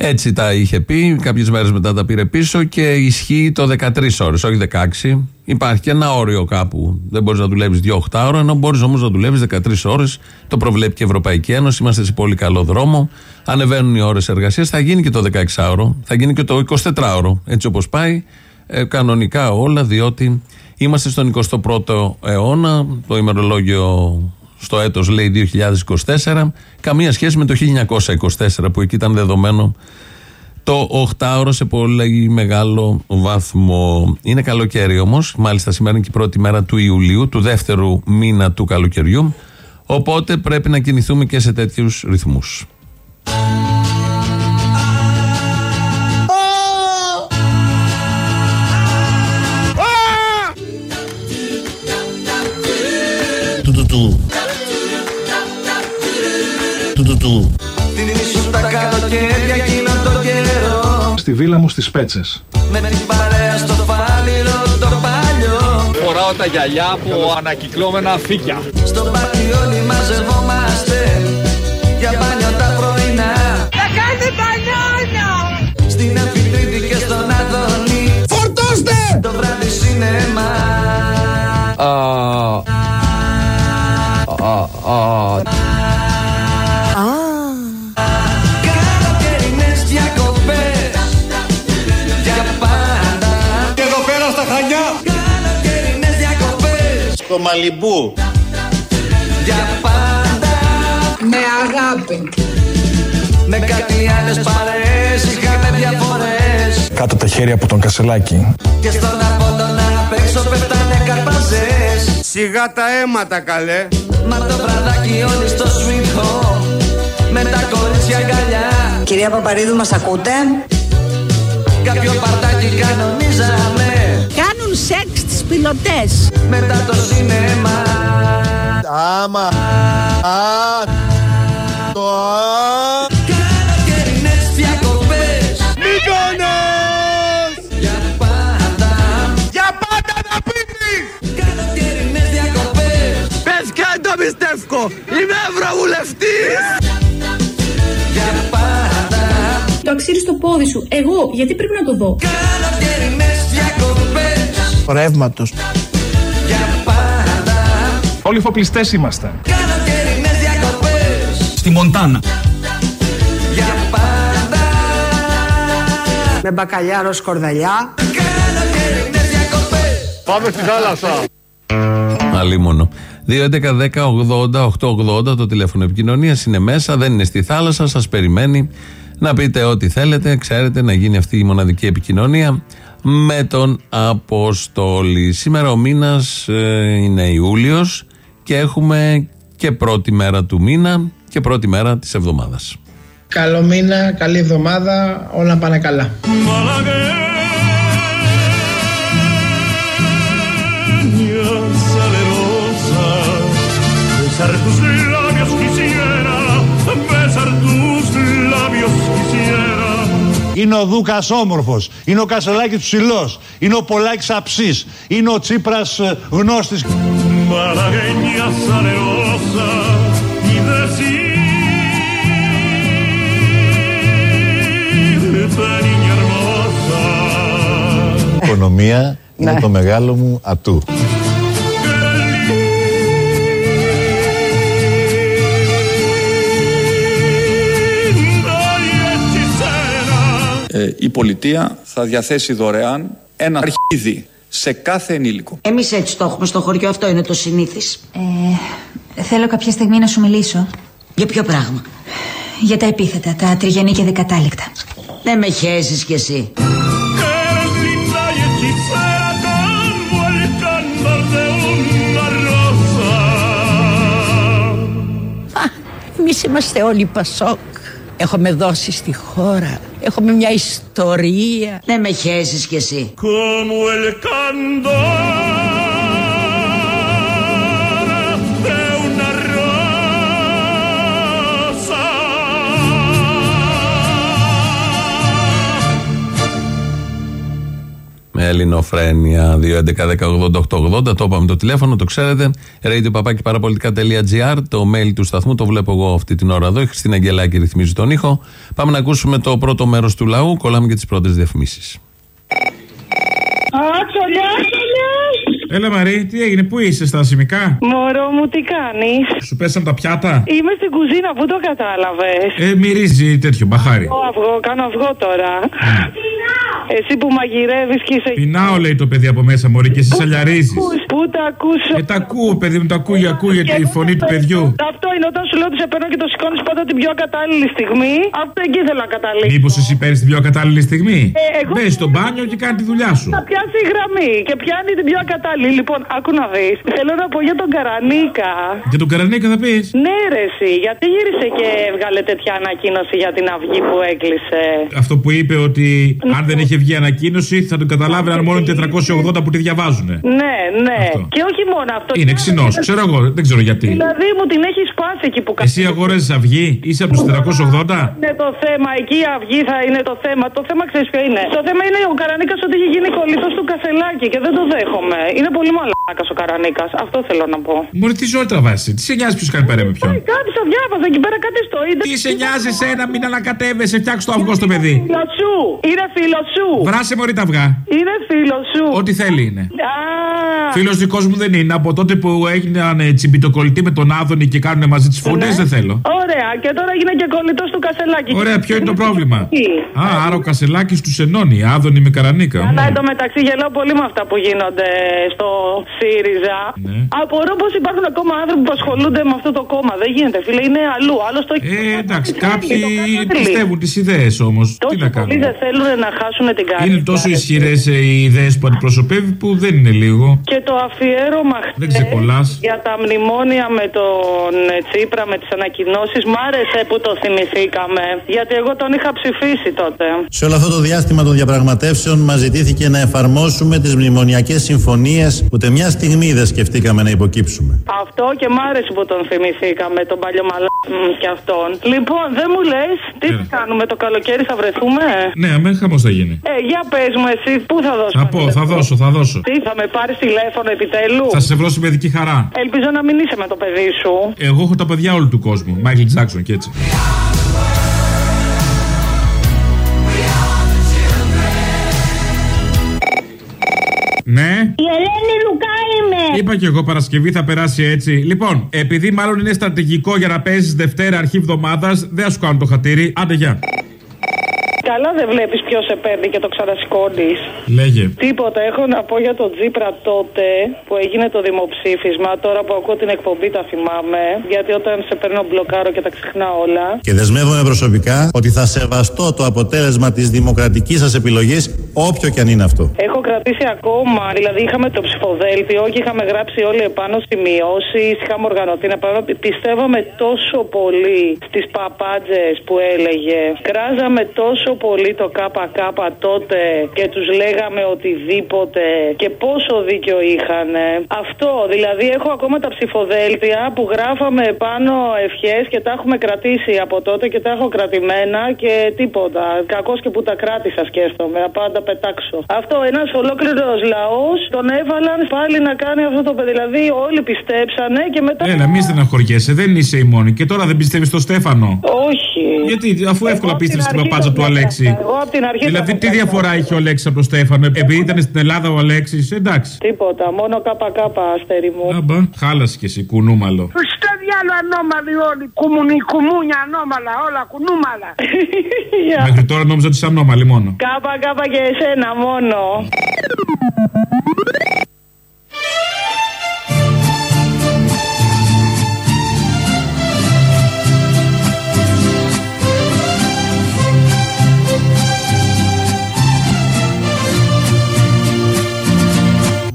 Έτσι τα είχε πει, κάποιες μέρες μετά τα πήρε πίσω και ισχύει το 13 ώρες, όχι 16. Υπάρχει και ένα όριο κάπου. Δεν μπορείς να δουλεύεις 2-8 ώρα, ενώ μπορείς όμως να δουλεύεις 13 ώρες. Το προβλέπει και η Ευρωπαϊκή Ένωση. Είμαστε σε πολύ καλό δρόμο. Ανεβαίνουν οι ώρες εργασίας. Θα γίνει και το 16ωρο, θα γίνει και το 24ωρο. Έτσι όπως πάει, ε, κανονικά όλα, διότι είμαστε στον 21ο αιώνα. Το ημερολόγιο στο έτος λέει 2024 καμία σχέση με το 1924 που εκεί ήταν δεδομένο το 8ωρο σε πολύ μεγάλο βαθμό. Είναι καλοκαίρι όμως, μάλιστα σήμερα είναι και η πρώτη μέρα του Ιουλίου, του δεύτερου μήνα του καλοκαιριού, οπότε πρέπει να κινηθούμε και σε τέτοιους ρυθμούς. Του του του. Θυμήσουν τα καλοκαίρια εκείνο το καιρό. Στη βίλα μου στις Πέτσες. Με την παρέα στο φάλιρο το παλιό. Φοράω τα γυαλιά από ανακυκλώμενα φύκια. Στο πάρτι όλοι μαζευόμαστε Για μπάνιο τα πρωινά. Θα κάνετε μπανιόνια Στην Αμφιτρίτη και στον Αδόνη. Φορτώστε! Το βράδυ σινεμά Καλοκαιρινές διακοπές Στο Μαλιμπού. Για πάντα Με αγάπη. Με κάτι άλλες παρέες Είχαμε διαφορές Κάτω τα χέρια από τον Κασελάκη. Και στον Απόλλωνα απ' έξω πέφτανε καρπαζές Σιγά τα αίματα καλέ. Μα το βραδάκι όλοι στο sweet home Με τα κορίτσια αγκαλιά Κυρία Παπαρίδου, μας ακούτε; Κάποιο παρτάκι κανονίζαμε Κάνουν σεξ τις πιλωτές. Μετά το σινεμά Άμα. Α. Το α. Καλοκαιρινές διακοπές Μύκονος. Για πάντα Για πάντα να πίνεις. Καλοκαιρινές διακοπές Παιδιά δεν το πιστεύω. Είμαι ευρωβουλευτής. Για πάντα Το αξίρι στο πόδι σου. Εγώ, γιατί πρέπει να το δω; Καλοκαιρινές διακοπές Ρεύματος. Για πάντα Όλοι φοπλιστές είμαστε. Καλοκαιρινές διακοπές Στη Μοντάνα. Για πάντα Με μπακαλιάρο σκορδαλιά. Καλοκαιρινές διακοπές Πάμε στη θάλασσα. Αλίμονο. 2.11.10.80.880 το τηλέφωνο επικοινωνίας είναι μέσα, δεν είναι στη θάλασσα, σας περιμένει να πείτε ό,τι θέλετε. Ξέρετε να γίνει αυτή η μοναδική επικοινωνία με τον Αποστόλη. Σήμερα ο μήνας είναι Ιούλιος και έχουμε και πρώτη μέρα του μήνα και πρώτη μέρα της εβδομάδας. Καλό μήνα, καλή εβδομάδα, όλα πάνε καλά. Είναι ο Δούκας όμορφος. Είναι ο Κασελάκης ψηλός. Είναι ο Πολάκης αψής. Είναι ο Τσίπρας γνώστης. Malagueña salerosa y decirte niña hermosa. Οικονομία είναι το μεγάλο μου ατού. Η πολιτεία θα διαθέσει δωρεάν ένα αρχίδι σε κάθε ενήλικο. Εμείς έτσι το έχουμε στο χωριό, αυτό είναι το συνήθις. Ε, θέλω κάποια στιγμή να σου μιλήσω. Για ποιο πράγμα; Για τα επίθετα, τα τριγενή και δεκατάληκτα. Δεν με χέσεις κι εσύ. Eres linda y hechicera como el candor de una rosa. Εμείς είμαστε όλοι Πασόκ. Έχουμε δώσει στη χώρα. Έχουμε μια ιστορία. Δεν με χέσεις κι εσύ. Como el candor Με ελληνοφρένεια 2.11.10.80.880 Το είπαμε το τηλέφωνο, το ξέρετε. Radio παπάκι παραπολιτικά.gr Το mail του σταθμού το βλέπω εγώ αυτή την ώρα εδώ. Η Χριστίνα Αγγελάκη ρυθμίζει τον ήχο. Πάμε να ακούσουμε το πρώτο μέρος του λαού. Κολλάμε και τις πρώτες διαφημίσεις. Άτσολια, Έλα Μαρή, τι έγινε, πού είσαι στα σημικά. Μωρό μου, τι κάνεις; Σου πέσαν τα πιάτα; Είμαι στην κουζίνα, πού το κατάλαβες; Ε, μυρίζει τέτοιο μπαχάρι. Εγώ αυγό, κάνω αυγό τώρα. Εσύ που μαγειρεύεις και είσαι. Πεινάω λέει το παιδί από μέσα μωρή και εσύ σαλιαρίζει. Πού τα ακούσω. Ε, τα ακούω παιδί μου, τα ακούει, ακούγεται η φωνή του παιδιού. Αυτό είναι όταν σου λέω ότι σε παίρνω και το σηκώνεις πάντα την πιο κατάλληλη στιγμή. Αυτό εκεί θέλω να καταλήξω. Μήπως εσύ παίρνεις την πιο κατάλληλη στιγμή; Ε, εγώ- Μπες στο μπάνιο και κάνει τη δουλειά σου. Θα πιάσει η γραμμή και πιάνει την πιο κατάλληλη. Λοιπόν, άκου να δεις. Θέλω να πω για τον Καρανίκα. Για τον Καρανίκα θα πεις; Ναι, ρε, εσύ, γιατί γύρισε και έβγαλε τέτοια ανακοίνωση για την αυγή που έκλεισε; Αυτό που είπε ότι αν δεν είχε βγει ανακοίνωση θα τον καταλάβαιναν μόνο οι 480 που τη διαβάζουν. Ναι, ναι. Και όχι μόνο αυτό. Είναι ξινός, ξέρω εγώ, δεν ξέρω γιατί. Δηλαδή μου την έχει σπάσει εκεί που Εσύ αγόραζε αυγή, είσαι από τους 480. Είναι το θέμα, εκεί η αυγή θα είναι το θέμα. Το θέμα ξέρεις ποιο είναι. Το θέμα είναι ο Καρανίκας ότι έχει γίνει κολλητό του Κασελάκη και δεν το δέχομαι. Είναι πολύ μαλάκας ο Καρανίκας. Αυτό θέλω να πω. Μωρή τι ζωή τραβάσει, τι σε νοιάζει ποιος κάνει παρέα με ποιον; Κάτι το διάβαζα εκεί πέρα κάτι στο ίντερνετ. Τι σε νοιάζει εσένα, μην ανακατεύεσαι, φτιάξ το αυγό στο παιδί. Φίλος σου! Είναι φίλος σου! Βράσε μωρή τα αυγά. Είναι φίλος σου! Ό,τι θέλει είναι. Α, Φίλος δικός μου δεν είναι. Από τότε που έγιναν ε, τσιμπιτοκολλητοί με τον Άδωνη και κάνουν μαζί τις φωνές, δεν θέλω. Ωραία, και τώρα έγινε και κολλητός του Κασελάκη. Ωραία, ποιο είναι το πρόβλημα; Τι; Α, άρα ο Κασελάκης τους ενώνει. Άδωνη με καρανίκα. Αλλά Μμ. εντωμεταξύ γελάω πολύ με αυτά που γίνονται στο ΣΥΡΙΖΑ. Ναι. Απορώ πως υπάρχουν ακόμα άνθρωποι που ασχολούνται με αυτό το κόμμα. Δεν γίνεται, φίλε, είναι αλλού. Άλλος το Ε, εντάξει, κάποιοι πιστεύουν τις ιδέες όμως. Τι να Πολλοί κάνουν. δεν θέλουν να χάσουν την καρδιά. Είναι τόσο ισχυρές οι ιδέες που αντιπροσωπεύει που δεν είναι λίγο. Και το αφιέρωμα Δεν χθες ξεκολλάς. για τα μνημόνια με τον ε, Τσίπρα, με τις ανακοινώσεις, μ' άρεσε που το θυμηθήκαμε. Γιατί εγώ τον είχα ψηφίσει τότε. Σε όλο αυτό το διάστημα των διαπραγματεύσεων μας ζητήθηκε να εφαρμόσουμε τις μνημονιακές συμφωνίες που ούτε μια στιγμή δεν σκεφτήκαμε να υποκύψουμε. Αυτό και μ' άρεσε που τον θυμηθήκαμε, τον παλιό μαλά και αυτόν. Λοιπόν, δεν μου λες, τι θα κάνουμε το καλοκαίρι, θα βρεθούμε; Ναι, αμέ χαμός θα γίνει. Ε, για πες μου, εσύ, πού θα δώσουμε. Θα πω, θα δώσω, θα δώσω. Τι, θα με πάρεις τηλέφωνο επιτέλους; Θα σε βρω στην παιδική χαρά. Ελπίζω να μην είσαι με το παιδί σου. Εγώ έχω τα παιδιά όλου του κόσμου. Μάικλ Τζάξον και έτσι. Ναι. Η Ελένη Λουκά είμαι. Είπα και εγώ Παρασκευή θα περάσει έτσι. Λοιπόν, επειδή μάλλον είναι στρατηγικό για να παίζεις Δευτέρα αρχή εβδομάδας, δεν θα σου κάνω το χατήρι. Άντε, γεια. Καλά δεν βλέπεις ποιος σε παίρνει και το ξανασηκώνεις. Λέγε. Τίποτα. Έχω να πω για τον Τζίπρα τότε που έγινε το δημοψήφισμα. Τώρα που ακούω την εκπομπή τα θυμάμαι. Γιατί όταν σε παίρνω μπλοκάρω και τα ξεχνάω όλα. Και δεσμεύομαι προσωπικά ότι θα σεβαστώ το αποτέλεσμα της δημοκρατικής σας επιλογής, όποιο και αν είναι αυτό. Έχω κρατήσει ακόμα, δηλαδή είχαμε το ψηφοδέλτιο και είχαμε γράψει όλοι επάνω σημειώσεις, είχαμε οργανωθεί να πάμε. Πιστεύαμε τόσο πολύ στις παπάντζες που έλεγε. Κράζαμε τόσο πολύ το ΚΚ τότε και τους λέγαμε οτιδήποτε και πόσο δίκιο είχαν. Αυτό, δηλαδή έχω ακόμα τα ψηφοδέλτια που γράφαμε επάνω ευχές και τα έχουμε κρατήσει από τότε και τα έχω κρατημένα και τίποτα. Κακός και που τα κράτησα, σκέφτομαι. Να πάω να τα πετάξω. Αυτό, ένας ολόκληρος λαός τον έβαλαν πάλι να κάνει αυτό το παιδί. Δηλαδή, όλοι πιστέψανε και μετά. Έλα, μη στεναχωριέσαι, δεν είσαι η μόνη. Και τώρα δεν πιστεύεις στο Στέφανο; Όχι. Γιατί, αφού εύκολα απ' την πίστευε στην αρχή παπάτσα το του βλέπα. Αλέξη. Εγώ από την αρχή Δηλαδή, το τι βλέπα. διαφορά είχε ο Αλέξη από τον Στέφανο, επειδή ήταν στην Ελλάδα ο Αλέξη, εντάξει. Τίποτα, μόνο ΚΚ, αστέρι μου. Άμπα, χάλασες κι εσύ, κουνούμαλο. Στο άλλο ανώμαλοι όλοι. Κουμουνι, κουμούνια ανώμαλα, όλα κουνούμαλα. Μέχρι τώρα νόμιζα ότι είσαι ανώμαλη μόνο. Κάπα, κάπα και εσένα μόνο.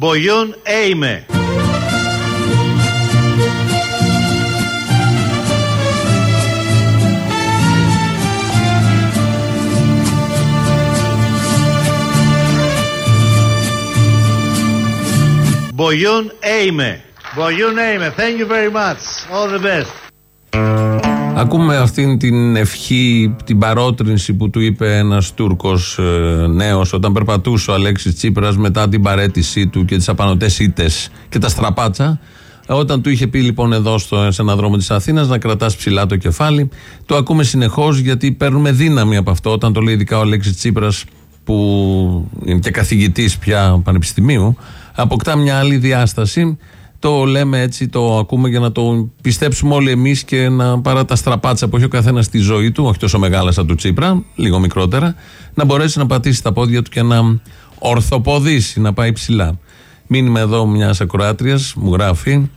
Μπογιούν έιμε. Μπογιούν έιμε. Μπογιούν έιμε. Thank you very much. All the best. Ακούμε αυτήν την ευχή, την παρότρινση που του είπε ένας Τούρκος ε, νέος όταν περπατούσε ο Αλέξης Τσίπρας μετά την παρέτησή του και τις απανοτές ήττες και τα στραπάτσα. Όταν του είχε πει λοιπόν εδώ στο, σε ένα δρόμο της Αθήνας να κρατάς ψηλά το κεφάλι, το ακούμε συνεχώς γιατί παίρνουμε δύναμη από αυτό. Όταν το λέει ειδικά ο Αλέξης Τσίπρας, που είναι και καθηγητής πια πανεπιστημίου, αποκτά μια άλλη διάσταση. Το λέμε έτσι, το ακούμε για να το πιστέψουμε όλοι εμείς και να παρά τα στραπάτσα που έχει ο καθένας στη ζωή του, όχι τόσο μεγάλα σαν του Τσίπρα, λίγο μικρότερα, να μπορέσει να πατήσει τα πόδια του και να ορθοποδήσει, να πάει ψηλά. Μήνυμα εδώ μιας ακροάτριας, μου γράφει.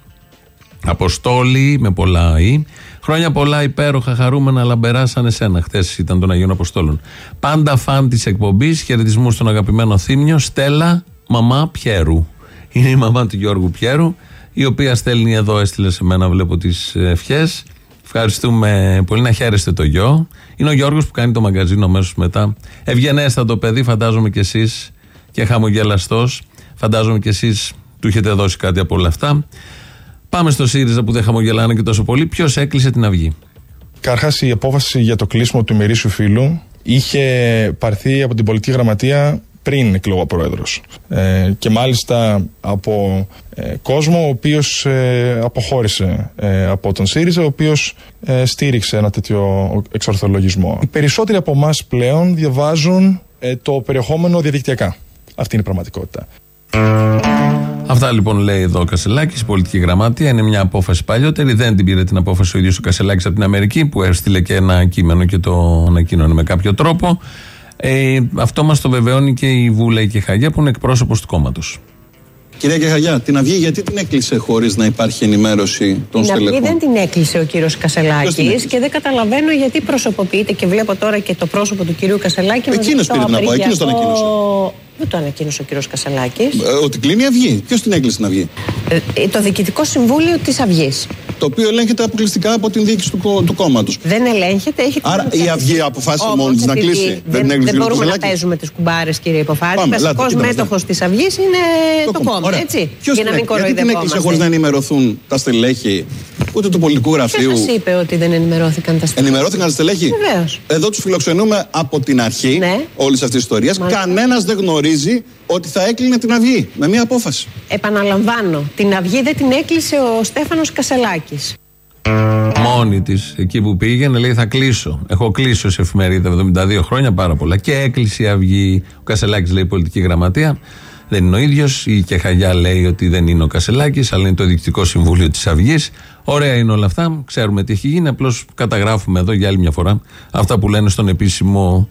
Αποστόλη με πολλά ή. Χρόνια πολλά, υπέροχα, χαρούμενα, λαμπερά σαν εσένα. Χθες ήταν των Αγίων Αποστόλων. Πάντα φαν της εκπομπής. Χαιρετισμού στον αγαπημένο Θήμιο. Στέλλα, μαμά Πιέρου. Είναι η μαμά του Γιώργου Πιέρου, η οποία στέλνει εδώ, έστειλε σε μένα, βλέπω τις ευχές. Ευχαριστούμε πολύ να χαίρεστε το γιο. Είναι ο Γιώργος που κάνει το μαγκαζίνο αμέσως μετά. Ευγενέστατο παιδί, φαντάζομαι κι εσείς και χαμογελαστός. Φαντάζομαι κι εσείς του έχετε δώσει κάτι από όλα αυτά. Πάμε στο ΣΥΡΙΖΑ που δεν χαμογελάνε και τόσο πολύ. Ποιος έκλεισε την αυγή; Καρχάς, η απόφαση για το κλείσιμο του ημερήσιου φύλου είχε πάρθει από την πολιτική γραμματεία πριν εκλογώ πρόεδρος. Ε, και μάλιστα από ε, κόσμο ο οποίος ε, αποχώρησε ε, από τον ΣΥΡΙΖΑ, ο οποίος ε, στήριξε ένα τέτοιο εξορθολογισμό. Οι περισσότεροι από εμάς πλέον διαβάζουν το περιεχόμενο διαδικτυακά. Αυτή είναι η πραγματικότητα. Αυτά λοιπόν λέει εδώ ο Κασελάκης, η πολιτική γραμμάτια. Είναι μια απόφαση παλιότερη. Δεν την πήρε την απόφαση ο ίδιος ο Κασελάκης από την Αμερική, που έστειλε και ένα κείμενο και το ανακοίνωνε με κάποιο τρόπο. Ε, αυτό μας το βεβαιώνει και η Βούλα και η Χαγιά, που είναι εκπρόσωπος του κόμματος. Κυρία Κεχαγιά, την Αυγή γιατί την έκλεισε χωρίς να υπάρχει ενημέρωση των Την στελεχών; Αυγή δεν την έκλεισε ο κύριος Ποιος την Κασελάκης έκλεισε; και δεν καταλαβαίνω γιατί προσωποποιείται και βλέπω τώρα και το πρόσωπο του κυρίου Κασελάκη. μαζί Εκείνος με πήρε την απο- εκείνος το απεργιακό- Δεν το ανακοίνωσε ο κύριος Κασελάκη. Ε, ότι κλείνει η Αυγή. Ποιος την έκλεισε την Αυγή; το Διοικητικό Συμβούλιο της Αυγής. Το οποίο ελέγχεται αποκλειστικά από την διοίκηση του, κο- του κόμματος. Δεν ελέγχεται, έχει Άρα η Αυγή αποφάσισε Όμως, μόνη της να επειδή κλείσει. Δεν, Δεν την έκλεισε δεν ο κ. μπορούμε να Κασελάκης. παίζουμε τις κουμπάρες, κύριε Υποφάρη. Πάμε, ελάτε, Βασικό κοίτα, μέτοχος της Αυγής είναι το, κόμμα. Ωραία. Έτσι. Ποιος Για να την μην έκλεισε, Γιατί την έκλεισε χωρίς να κοροϊδευόμαστε. ενημερωθούν τα στελέχη ούτε του πολιτικού Ποιος γραφείου; σας είπε ότι δεν ενημερώθηκαν τα στοιχεία. Ενημερώθηκαν τα στελέχη; Βεβαίως. Εδώ τους φιλοξενούμε από την αρχή Ναι. όλης αυτής της ιστορίας. Κανένας δεν γνωρίζει ότι θα έκλεινε την Αυγή με μία απόφαση. Επαναλαμβάνω, την Αυγή δεν την έκλεισε ο Στέφανος Κασελάκης. Μόνη της, εκεί που πήγαινε, λέει: Θα κλείσω. Έχω κλείσει ως εφημερίδα 72 χρόνια, πάρα πολλά. Και έκλεισε η Αυγή. Ο Κασελάκης λέει πολιτική γραμματεία. Δεν είναι ο ίδιος. Η Κεχαγιά λέει ότι δεν είναι ο Κασελάκης, αλλά είναι το διοικητικό συμβούλιο της Αυγής. Ωραία είναι όλα αυτά. Ξέρουμε τι έχει γίνει. Απλώς καταγράφουμε εδώ για άλλη μια φορά αυτά που λένε στον επίσημο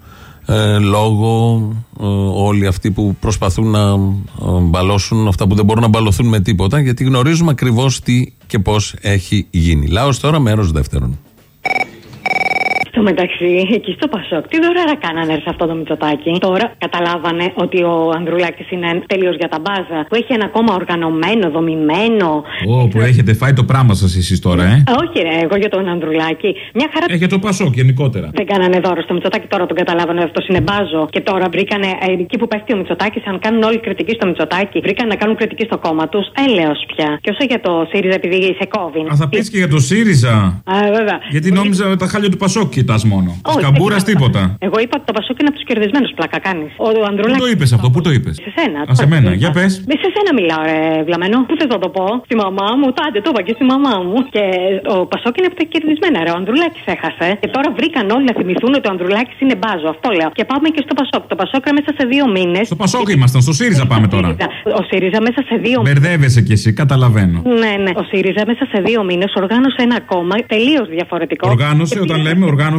ε, λόγο ε, όλοι αυτοί που προσπαθούν να ε, μπαλώσουν αυτά που δεν μπορούν να μπαλωθούν με τίποτα γιατί γνωρίζουμε ακριβώς τι και πώς έχει γίνει. Λάος τώρα μέρος δεύτερον. Στο μεταξύ, εκεί στο Πασόκ, τι δωρεά κάνανε σε αυτό το μυτσοτάκι. Τώρα καταλάβανε ότι ο Ανδρουλάκης είναι τελείω για τα μπάζα. Που έχει ένα κόμμα οργανωμένο, δομημένο. Ω, που έχετε φάει το πράγμα σας εσείς τώρα, ε; Α, όχι, ρε, εγώ για τον Ανδρουλάκη. Μια χαρά. Έχετε το Πασόκ γενικότερα. Δεν κάνανε δώρο στο Μητσοτάκι, τώρα τον καταλάβανε αυτό είναι μπάζο. Και τώρα βρήκανε ε, εκεί που πέφτει ο Μητσοτάκης, αν κάνουν όλοι κριτική στο Μητσοτάκι, βρήκαν να κάνουν κριτική στο κόμμα τους. Έλεος πια. Και όσο για το ΣΥΡΙΖΑ, επειδή σε κόβει. Α, θα πεις και για το ΣΥΡΙΖΑ. Α, βέβαια. Γιατί νόμιζα τα χάλια του Πασόκ κοιτάς. μόνο. Της Όχι, καμπούρας δεν τίποτα. Εγώ είπα ότι το Πασόκ είναι από τους κερδισμένους. Πλάκα κάνεις. Ο Πού Ανδρούλα. το είπες αυτό, πού το είπες; Σε σένα. Α, σε μένα, για πες. Με σε σένα μιλάω, ρε Βλαμένο. Πού θες να το πω; Στη μαμά μου. Τάντε, το είπα και στη μαμά μου. Και ο Πασόκ είναι από τα κερδισμένα, ρε. Ο Ανδρουλάκης έχασε. Και τώρα βρήκαν όλοι να θυμηθούν ότι ο Ανδρουλάκης είναι μπάζο. Αυτό λέω. Και πάμε και στο Πασόκ. Το Πασόκ μέσα σε δύο μήνες. Στο Πασόκ ήμασταν, στο ΣΥΡΙΖΑ πάμε τώρα. Ο ΣΥΡΙΖΑ μέσα σε δύο μήνες. Μπερδεύεσαι κι εσύ, καταλαβαίνω. Ναι, ναι. Ο ΣΥΡΙΖΑ μέσα σε δύο μήνες οργάνωσε ένα κόμμα τελείως διαφορετικό. Οργάνωσε, όταν λέμε οργάνωσε,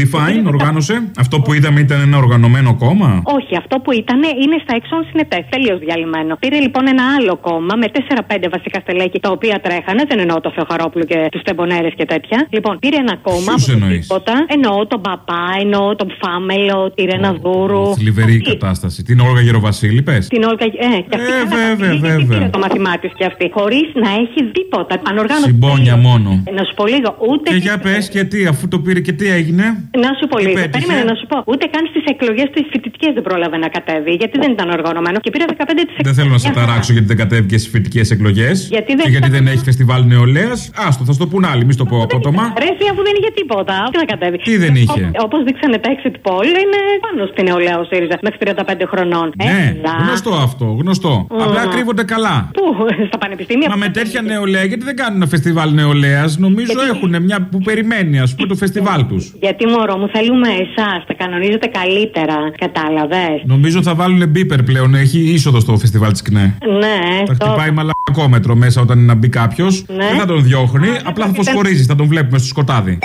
define, οργάνωσε. Αυτό που είδαμε ήταν ένα οργανωμένο κόμμα. Όχι, αυτό που ήταν είναι στα έξω συνετές. Τελείως διαλυμένο. Πήρε λοιπόν ένα άλλο κόμμα με 4-5 βασικά στελέχη τα οποία τρέχανε. Δεν εννοώ το Θεοχαρόπουλο και τους Τεμπονέρες και τέτοια. Λοιπόν, πήρε ένα κόμμα. Ποιους από το εννοείς; τίποτα. Εννοώ τον Παπά, εννοώ τον Φάμελο, τη Ρένα Δούρου. Θλιβερή κατάσταση. Την Όλγα Γεροβασίλη, πες. Την Όλγα. Ε, και αυτή Ε, κατά βέβαια, αυτή, βέβαια. πήρε το μαθημά της και αυτή. Χωρίς να έχει τίποτα. Ανοργάνωση. Συμπόνια μόνο. Να σου πω λίγο. Ούτε. Και για πες και τι, αφού το πήρε και τι έγινε; Να σου πω λίγο. πέτυχε. Περίμενε να σου πω. Ούτε καν στις εκλογές τις φοιτητικές δεν πρόλαβε να κατέβει. Γιατί δεν ήταν οργανωμένο. Και πήρε 15%. Δεν θέλω να σε ταράξω γιατί δεν κατέβηκε στις φοιτητικές εκλογές. Γιατί δεν Και γιατί ήταν- δεν έχει φεστιβάλ νεολαίας. Άστο, θα στο πούν άλλοι, μη στο πω απότομα. Ρέσει αφού δεν είχε τίποτα. Τι να κατέβει. Τι δεν είχε; Όπως δείξανε τα exit poll, είναι πάνω στην νεολαία ο ΣΥΡΙΖΑ μέχρι 35 χρονών. Ναι, Έλα. γνωστό αυτό, γνωστό. Ω. Απλά κρύβονται καλά. Πού, στα πανεπιστήμια. Μα με τέτοια νεολαία, γιατί δεν κάνουν ένα φεστιβάλ νεολαίας. Νομίζω έχουν μια που περιμένει, ας πούμε, το φεστιβάλ τους. Γιατί μωρό μου θέλουμε εσάς, τα κανονίζετε καλύτερα. Κατάλαβες; Νομίζω θα βάλουν μπίπερ πλέον. Έχει είσοδος στο φεστιβάλ της ΚΝΕ. Ναι, Θα το- χτυπάει μαλακόμετρο μέσα όταν είναι να μπει κάποιος. Ναι. Δεν θα τον διώχνει, απλά θα φωσφορίζεις, θα τον βλέπουμε στο σκοτάδι.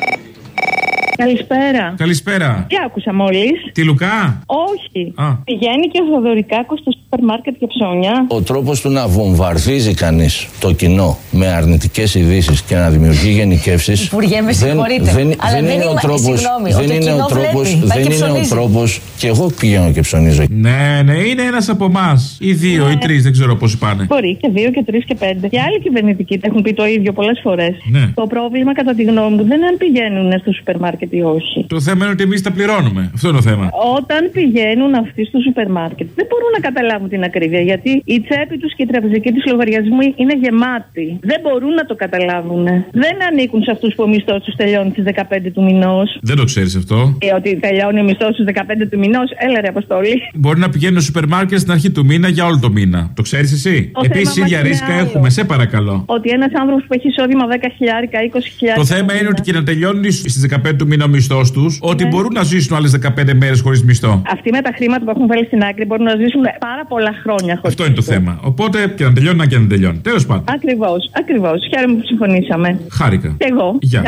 Καλησπέρα. Καλησπέρα. Τι άκουσα μόλις; Τι Λουκά; Όχι. Α. Πηγαίνει και ο Θοδωρικάκος στο σούπερ μάρκετ για ψώνια. Ο τρόπος του να βομβαρδίζει κανείς το κοινό με αρνητικές ειδήσεις και να δημιουργεί γενικεύσεις. Υπουργέ, με συγχωρείτε. Δεν, Αλλά δεν δεν είναι ο είμα- τρόπο. συγγνώμη, Δεν το είναι κοινό ο τρόπο. βλέπει, πάει Δεν και είναι ο ψωνίζει. τρόπος. Και εγώ πηγαίνω και ψωνίζω. Ναι, ναι, είναι ένας από εμάς. Ή δύο ή τρεις, δεν ξέρω πώς πάνε. Μπορεί και δύο και τρεις και πέντε. Και άλλοι κυβερνητικοί τα έχουν πει το ίδιο πολλές φορές. Ναι. Το πρόβλημα, κατά τη γνώμη μου, δεν είναι αν πηγαίνουν στο σούπερ μάρκετ ή όχι. Το θέμα είναι ότι εμείς τα πληρώνουμε. Αυτό είναι το θέμα. Όταν πηγαίνουν αυτοί στο σούπερ μάρκετ, δεν μπορούν να καταλάβουν την ακρίβεια. Γιατί η τσέπη τους και η τραπεζική τους λογαριασμού είναι γεμάτη. Δεν μπορούν να το καταλάβουν. Δεν ανήκουν σε αυτούς που ο μισθός τους τελειώνει στις 15 του μηνός. Δεν το ξέρεις αυτό. Ε, ότι τελειώνει ο μισθός στους 15 του μηνός. Έλα ρε Αποστολή. Μπορεί να πηγαίνει στο σούπερ μάρκετ στην αρχή του μήνα για όλο το μήνα. Το ξέρεις εσύ; Το Επίσης, θέμα μας ίδια είναι ρίσκα άλλο. έχουμε, σε παρακαλώ. Ότι ένας άνθρωπος που έχει εισόδημα 10 χιλιάρικα, 20 χιλιάρικα. Το θέμα είναι ότι και να τελειώνεις στις 15 του μήνα ο μισθός τους, Ναι. ότι μπορούν να ζήσουν άλλες 15 μέρες χωρίς μισθό. Αυτοί με τα χρήματα που έχουν βάλει στην άκρη μπορούν να ζήσουν πάρα πολλά χρόνια χωρί. Αυτό είναι το θέμα. Οπότε και να τελειώνει, να και να τελειώνει. Τέλος πάντων. Ακριβώς, ακριβώς. Χαίρομαι που συμφωνήσαμε. Χάρηκα. Και εγώ. Γεια.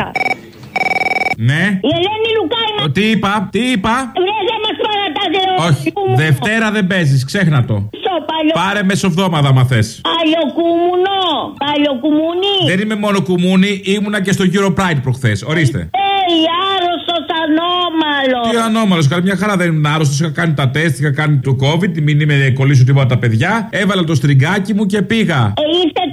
Ναι. Η Ελένη Λουκά είναι. Τι είπα, τι είπα; Βρε, δεν μας παρατάτε, ρε. Όχι. Δευτέρα δεν παίζεις, ξέχνα το. Στο παλιό. Πάρε μεσοβδόμαδα, μα θες. Παλιοκουμουνό. Παλιοκουμουνί. Δεν είμαι μόνο κουμούνι, ήμουνα και στο Euro Pride προχθές. Ορίστε. Έι, άρρωστος ανώμαλο. Τι ανώμαλος, καλά, μια χαρά δεν ήμουν άρρωστος. Είχα κάνει τα τεστ, είχα κάνει το COVID, μην είμαι κολλήσω τίποτα τα παιδιά. Έβαλα το στριγκάκι μου και πήγα. Ε, ήρθε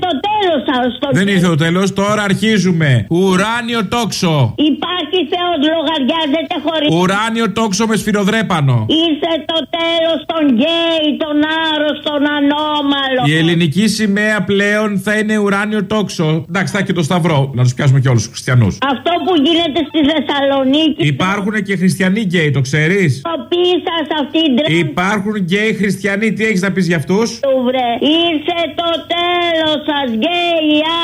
το τέλος άρρωστο. Δεν ήρθε το τέλος, τώρα αρχίζουμε. Ουράνιο τόξο. Υπάρχει Θεός λογαριάζεται χωρίς. Ουράνιο τόξο με σφυροδρέπανο. Ήρθε το τέλος των γκέι, των άρρωστων ανώμαλων. Η ελληνική σημαία πλέον θα είναι ουράνιο τόξο. Εντάξει, θα έχει και το σταυρό. Να τους πιάσουμε και όλους τους χριστιανούς. Αυτό που γίνεται στη Θεσσαλονίκη. Υπάρχουν και χριστιανοί γκέι, το ξέρεις; Το πίσα σε αυτήν την τρέλα. Υπάρχουν γκέι χριστιανοί, τι έχεις να πεις για αυτούς; του, βρε. Ήρθε το τέλος σας γκέι,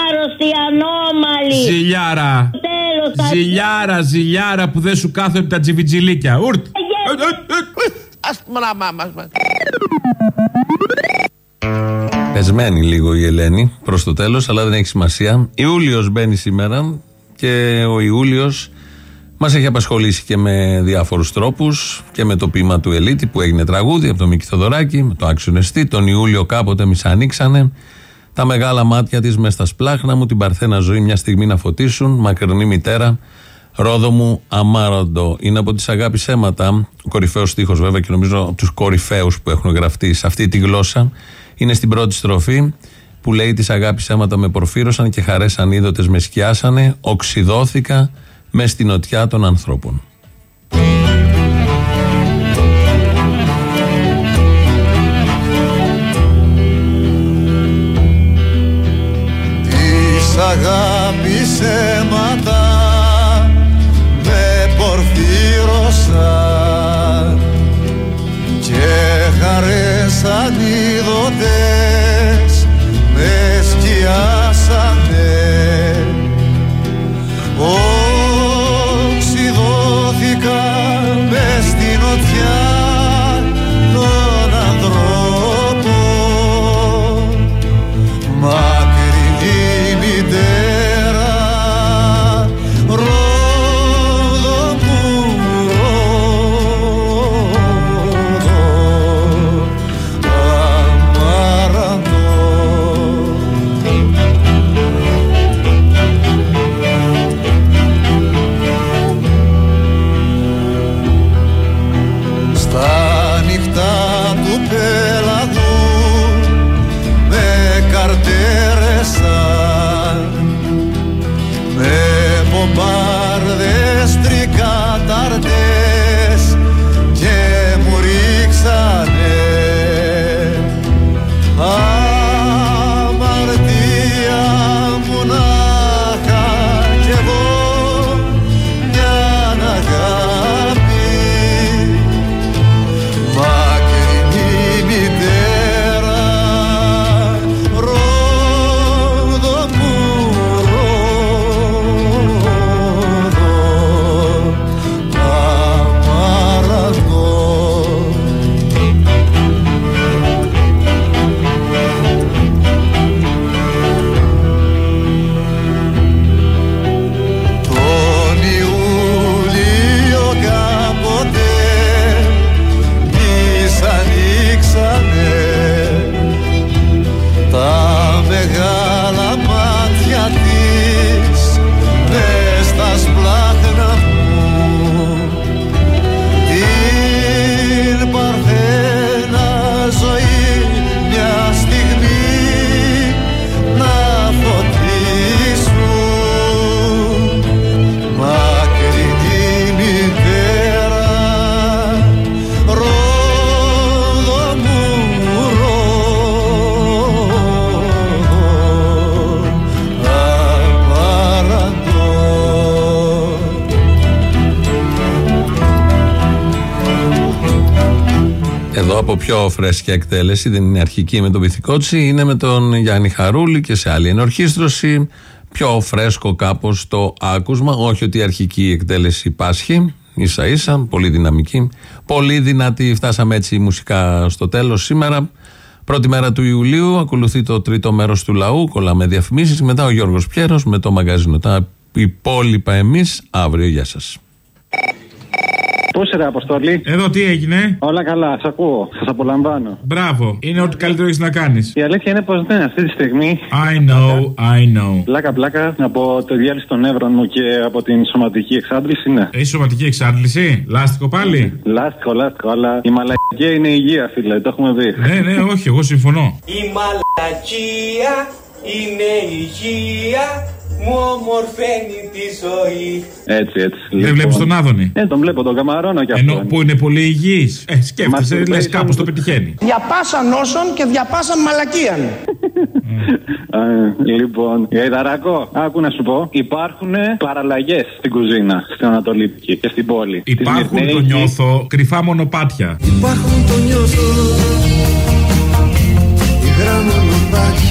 άρρωστοι, ανώμαλοι. Ζηλιάρα. Τέλος σας Ζηλιάρα, ζηλιάρα που δεν σου κάθονται τα τζιβιτζιλίκια. Ούρτ. Ας πούμε να μάμα. Πεσμένη λίγο η Ελένη προς το τέλος, αλλά δεν έχει σημασία. Ιούλιος μπαίνει σήμερα και ο Ιούλιος μας έχει απασχολήσει και με διάφορους τρόπους και με το ποίημα του Ελίτη που έγινε τραγούδι από τον Μίκη Θοδωράκη, με το άξιο Εστί. Τον Ιούλιο κάποτε μη ανοίξανε. Τα μεγάλα μάτια της μες στα σπλάχνα μου, την παρθένα ζωή μια στιγμή να φωτίσουν. Μακρινή μητέρα, Ρόδο μου αμάραντο. Είναι από τις αγάπης αίματα. Ο κορυφαίος στίχος, βέβαια, και νομίζω από τους κορυφαίους που έχουν γραφτεί σε αυτή τη γλώσσα. Είναι στην πρώτη στροφή που λέει: Τη αγάπης αίματα με πορφύρωσαν και χαρέ ανίδωτε με σκιάσανε. Οξυδώθηκα μες στην νοτιά των ανθρώπων. Σ' αγάπησε ματά με πορφύρωσα και χαρές ανίδωτες με σκιάσανε. Εδώ από πιο φρέσκια εκτέλεση, δεν είναι αρχική με τον Πυθικότσι, είναι με τον Γιάννη Χαρούλη και σε άλλη ενορχίστρωση. Πιο φρέσκο κάπως το άκουσμα. Όχι ότι η αρχική εκτέλεση πάσχει, ίσα ίσα, πολύ δυναμική. Πολύ δυνατή. Φτάσαμε έτσι μουσικά στο τέλος σήμερα. Πρώτη μέρα του Ιουλίου, ακολουθεί το τρίτο μέρος του λαού. Κολλάμε διαφημίσεις. Μετά ο Γιώργος Πιέρος με το μαγκαζίνο. Τα υπόλοιπα εμείς αύριο. Γεια σας. Πώ ρε Αποστολή. Εδώ τι έγινε; Όλα καλά, σα ακούω. Σας απολαμβάνω. Μπράβο. Είναι ό,τι καλύτερο έχεις να κάνεις. Η αλήθεια είναι πως ναι, αυτή τη στιγμή. I know, I know. Πλάκα πλάκα από το διάλυση των νεύρων μου και από την σωματική εξάντληση, ναι. Έχει σωματική εξάντληση; Λάστιχο πάλι; Λάστιχο, λάστιχο, αλλά η μαλακία είναι υγεία, φίλε, το έχουμε δει. Ναι, ναι, όχι, εγώ συμφωνώ. Η μαλακία είναι υγεία, μου ομορφαίνει τη ζωή. Έτσι, έτσι. Δεν βλέπεις τον Άδωνη; Ε, τον βλέπω, τον καμαρώνω κι αυτό. Ενώ που είναι πολύ υγιής. Ε, σκέφτεσαι, Masturbation. λες κάπως το πετυχαίνει. Διαπάσαν νόσων και διαπάσαν μαλακίαν. Ε, λοιπόν, Γαϊδαράκο, άκου να σου πω. Υπάρχουν παραλλαγές στην κουζίνα, στην Ανατολική και στην πόλη. Υπάρχουν, Στη το Σμυρνέικη- νιώθω, κρυφά μονοπάτια. Υπάρχουν το νιώθω Υγρά μονοπάτια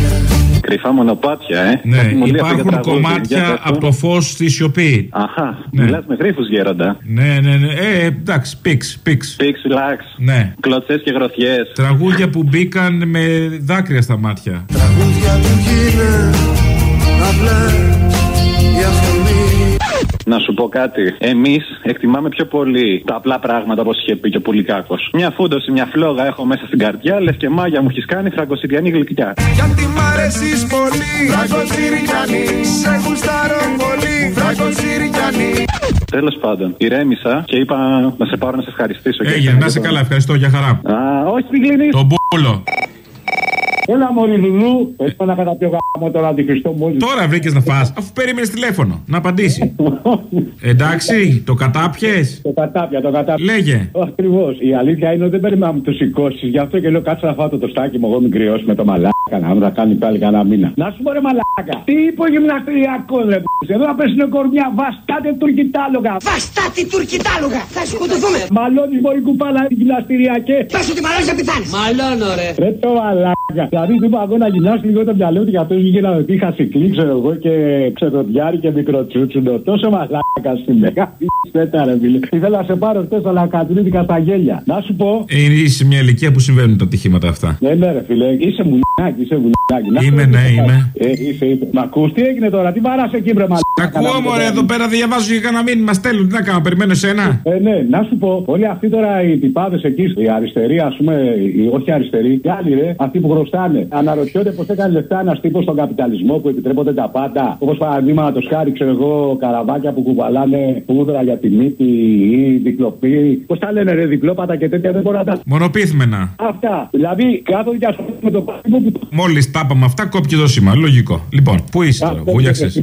Κρυφά μονοπάτια, ε. Ναι, Κάτι μου λέει αυτό για υπάρχουν τραγούδι. Για κομμάτια πες το. από το φως στη σιωπή. Αχά, Ναι. μιλάς με γρήφους γέροντα. Ναι, ναι, ναι. Ε, εντάξει, πίξ, πίξ. Πίξ, λάξ. Ναι. Κλωτσές και γροθιές. Τραγούδια που μπήκαν με δάκρυα στα μάτια. Τραγούδια που γίναν Απλά η αφορμή Να σου πω κάτι. Εμείς εκτιμάμε πιο πολύ τα απλά πράγματα όπως είχε πει και ο Πουλικάκος. Μια φούντοση, μια φλόγα έχω μέσα στην καρδιά, λες και μάγια μου έχεις κάνει φραγκοσυριανή γλυκιά. Γιατί μ' αρέσεις πολύ Φράγκο Σιρικιάνη Σε γουστάρω πολύ Φράγκο Σιρικιάνη Τέλος πάντων, ηρέμησα και είπα να σε πάρω να σε ευχαριστήσω. Και Έγινε, να είσαι καλά, ευχαριστώ για χαρά. Α, όχι, μην κλείνεις. Τον μπούλο. Έλα μωρή Λουλού. Έχω να καταπιώ γάμο τώρα τη Χριστό μόλις. Τώρα βρήκες να φας, αφού περίμενες τηλέφωνο να απαντήσει. Εντάξει, το κατάπιες; Το κατάπια, το κατάπια. Λέγε. Ακριβώς. Η αλήθεια είναι ότι δεν περιμένω να μου το σηκώσεις. Γι' αυτό και λέω κάτσε να φάω το τοστάκι μου. Εγώ μην κρυώσει με το μαλάκα. Να μου τα κάνει πάλι κανένα μήνα. Να σου πω ρε μαλάκα. Τι είπε ο γυμναστηριακός ρε π***. Εδώ να πέσουν κορμιά. Βαστάτε τουρκιτάλογα. Βαστάτη τουρκιτάλογα! Θα σκοτωθούμε! Μαλώνεις μπορεί κουπάλα την γυμναστηριακές. Πες ότι μαλώνεις να πεθάνεις! Μαλώνω ρε! Ρε το μαλάκα. Δηλαδή του είπα εγώ να γυμνάσει λίγο το μυαλό του για αυτό βγήκε να με πει χασικλή, ξέρω εγώ και ξεδοντιάρι και μικροτσούτσουνο. Τόσο μαλάκας στην μεγάλη πέτα ρε φίλε. Ήθελα να σε πάρω χτε αλλά κατρίνηκα στα γέλια. Να σου πω. Ε, είσαι σε μια ηλικία που συμβαίνουν τα ατυχήματα αυτά. Ναι, ναι, ρε φίλε, είσαι μουλάκι, είσαι μουλάκι. Να Είμαι, σου πω ναι, τι είμαι. Ε, είσαι, είσαι. Μ' ακούς τι έγινε τώρα, τι βαράς εκεί, βρε μαλάκα; Ακούω μωρέ εδώ πέρα διαβάζω για κανένα μήνυμα στέλνουν. Τι να κάνω, περιμένω εσένα. Ε, ναι, να σου πω, όλοι αυτοί τώρα οι τυπάδες εκεί, η αριστερή, ας πούμε, οι, όχι αριστεροί, οι άλλοι ρε, αυτοί που χρωστάνε, αναρωτιόνται πώ έκανε λεφτά ένας τύπος στον καπιταλισμό που επιτρέπονται τα πάντα. Όπως παραδείγματος χάρη, ξέρω εγώ, καραβάκια που κουβαλάνε πούδρα για τη μύτη ή δικλοπή. Πώς τα λένε, ρε, δικλόπατα και τέτοια δεν μπορώ να τα. Μονοπίθμενα. Αυτά. Δηλαδή, κάθονται και ασχολούνται με το πράγμα που. Μόλις τα είπαμε αυτά, κόπηκε το σήμα. Λογικό. Λοιπόν, πού είσαι τώρα, βούλιαξες.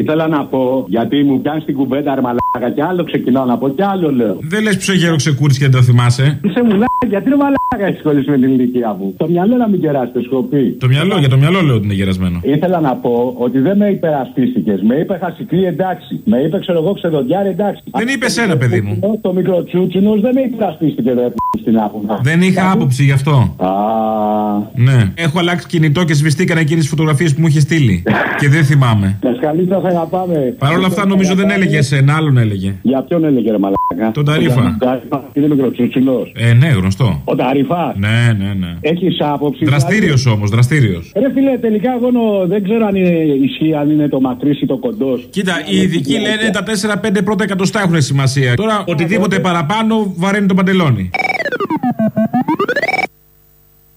Ήθελα να πω, γιατί μου πιάνεις την κουβέντα αρμαλάκα και άλλο ξεκινάω να πω και άλλο λέω. Δεν λες ποιο γέρο ξεκούρι και δεν το θυμάσαι. Είσαι μουλάκα, γιατί ρε μαλάκα έχεις σχολήσει με την ηλικία μου; Το μυαλό να μην κεράσει, το σκοπεί. Το μυαλό, για το μυαλό λέω ότι είναι γερασμένο. Ήθελα να πω ότι δεν με υπερασπίστηκες. Με είπε χασικλή εντάξει. Με είπε ξέρω εγώ ξεδοντιάρη εντάξει. Δεν είπε ένα παιδί μου. Το μικρό τσούτσινο δεν με υπερασπίστηκε δε π- στην άκουνα. Δεν είχα άποψη γι' αυτό. Α, Ναι. Έχω αλλάξει κινητό και σβηστήκαν εκείνες τις φωτογραφίες που μου είχε στείλει. και δεν θυμάμαι. καλύτερα θα αγαπάμε. Παρ' όλα αυτά νομίζω δεν έλεγε εσένα, άλλον έλεγε. Για ποιον έλεγε ρε μαλάκα; Τον Ταρίφα. Τον Ταρίφα. Είναι μικρό τσούτσινο. Ε, ναι, γνωστό; Ο Ταρίφα. Ναι, ναι, ναι. Έχεις άποψη. Δραστήριος όμως, δραστήριος. Ρε φίλε, τελικά εγώ νο- δεν ξέρω αν είναι ισχύει, αν είναι το μακρύς ή το κοντός. Κοίτα, οι ειδικοί λένε τα 4-5 πρώτα εκατοστά έχουν σημασία. Τώρα οτιδήποτε παραπάνω βαραίνει το παντελόνι.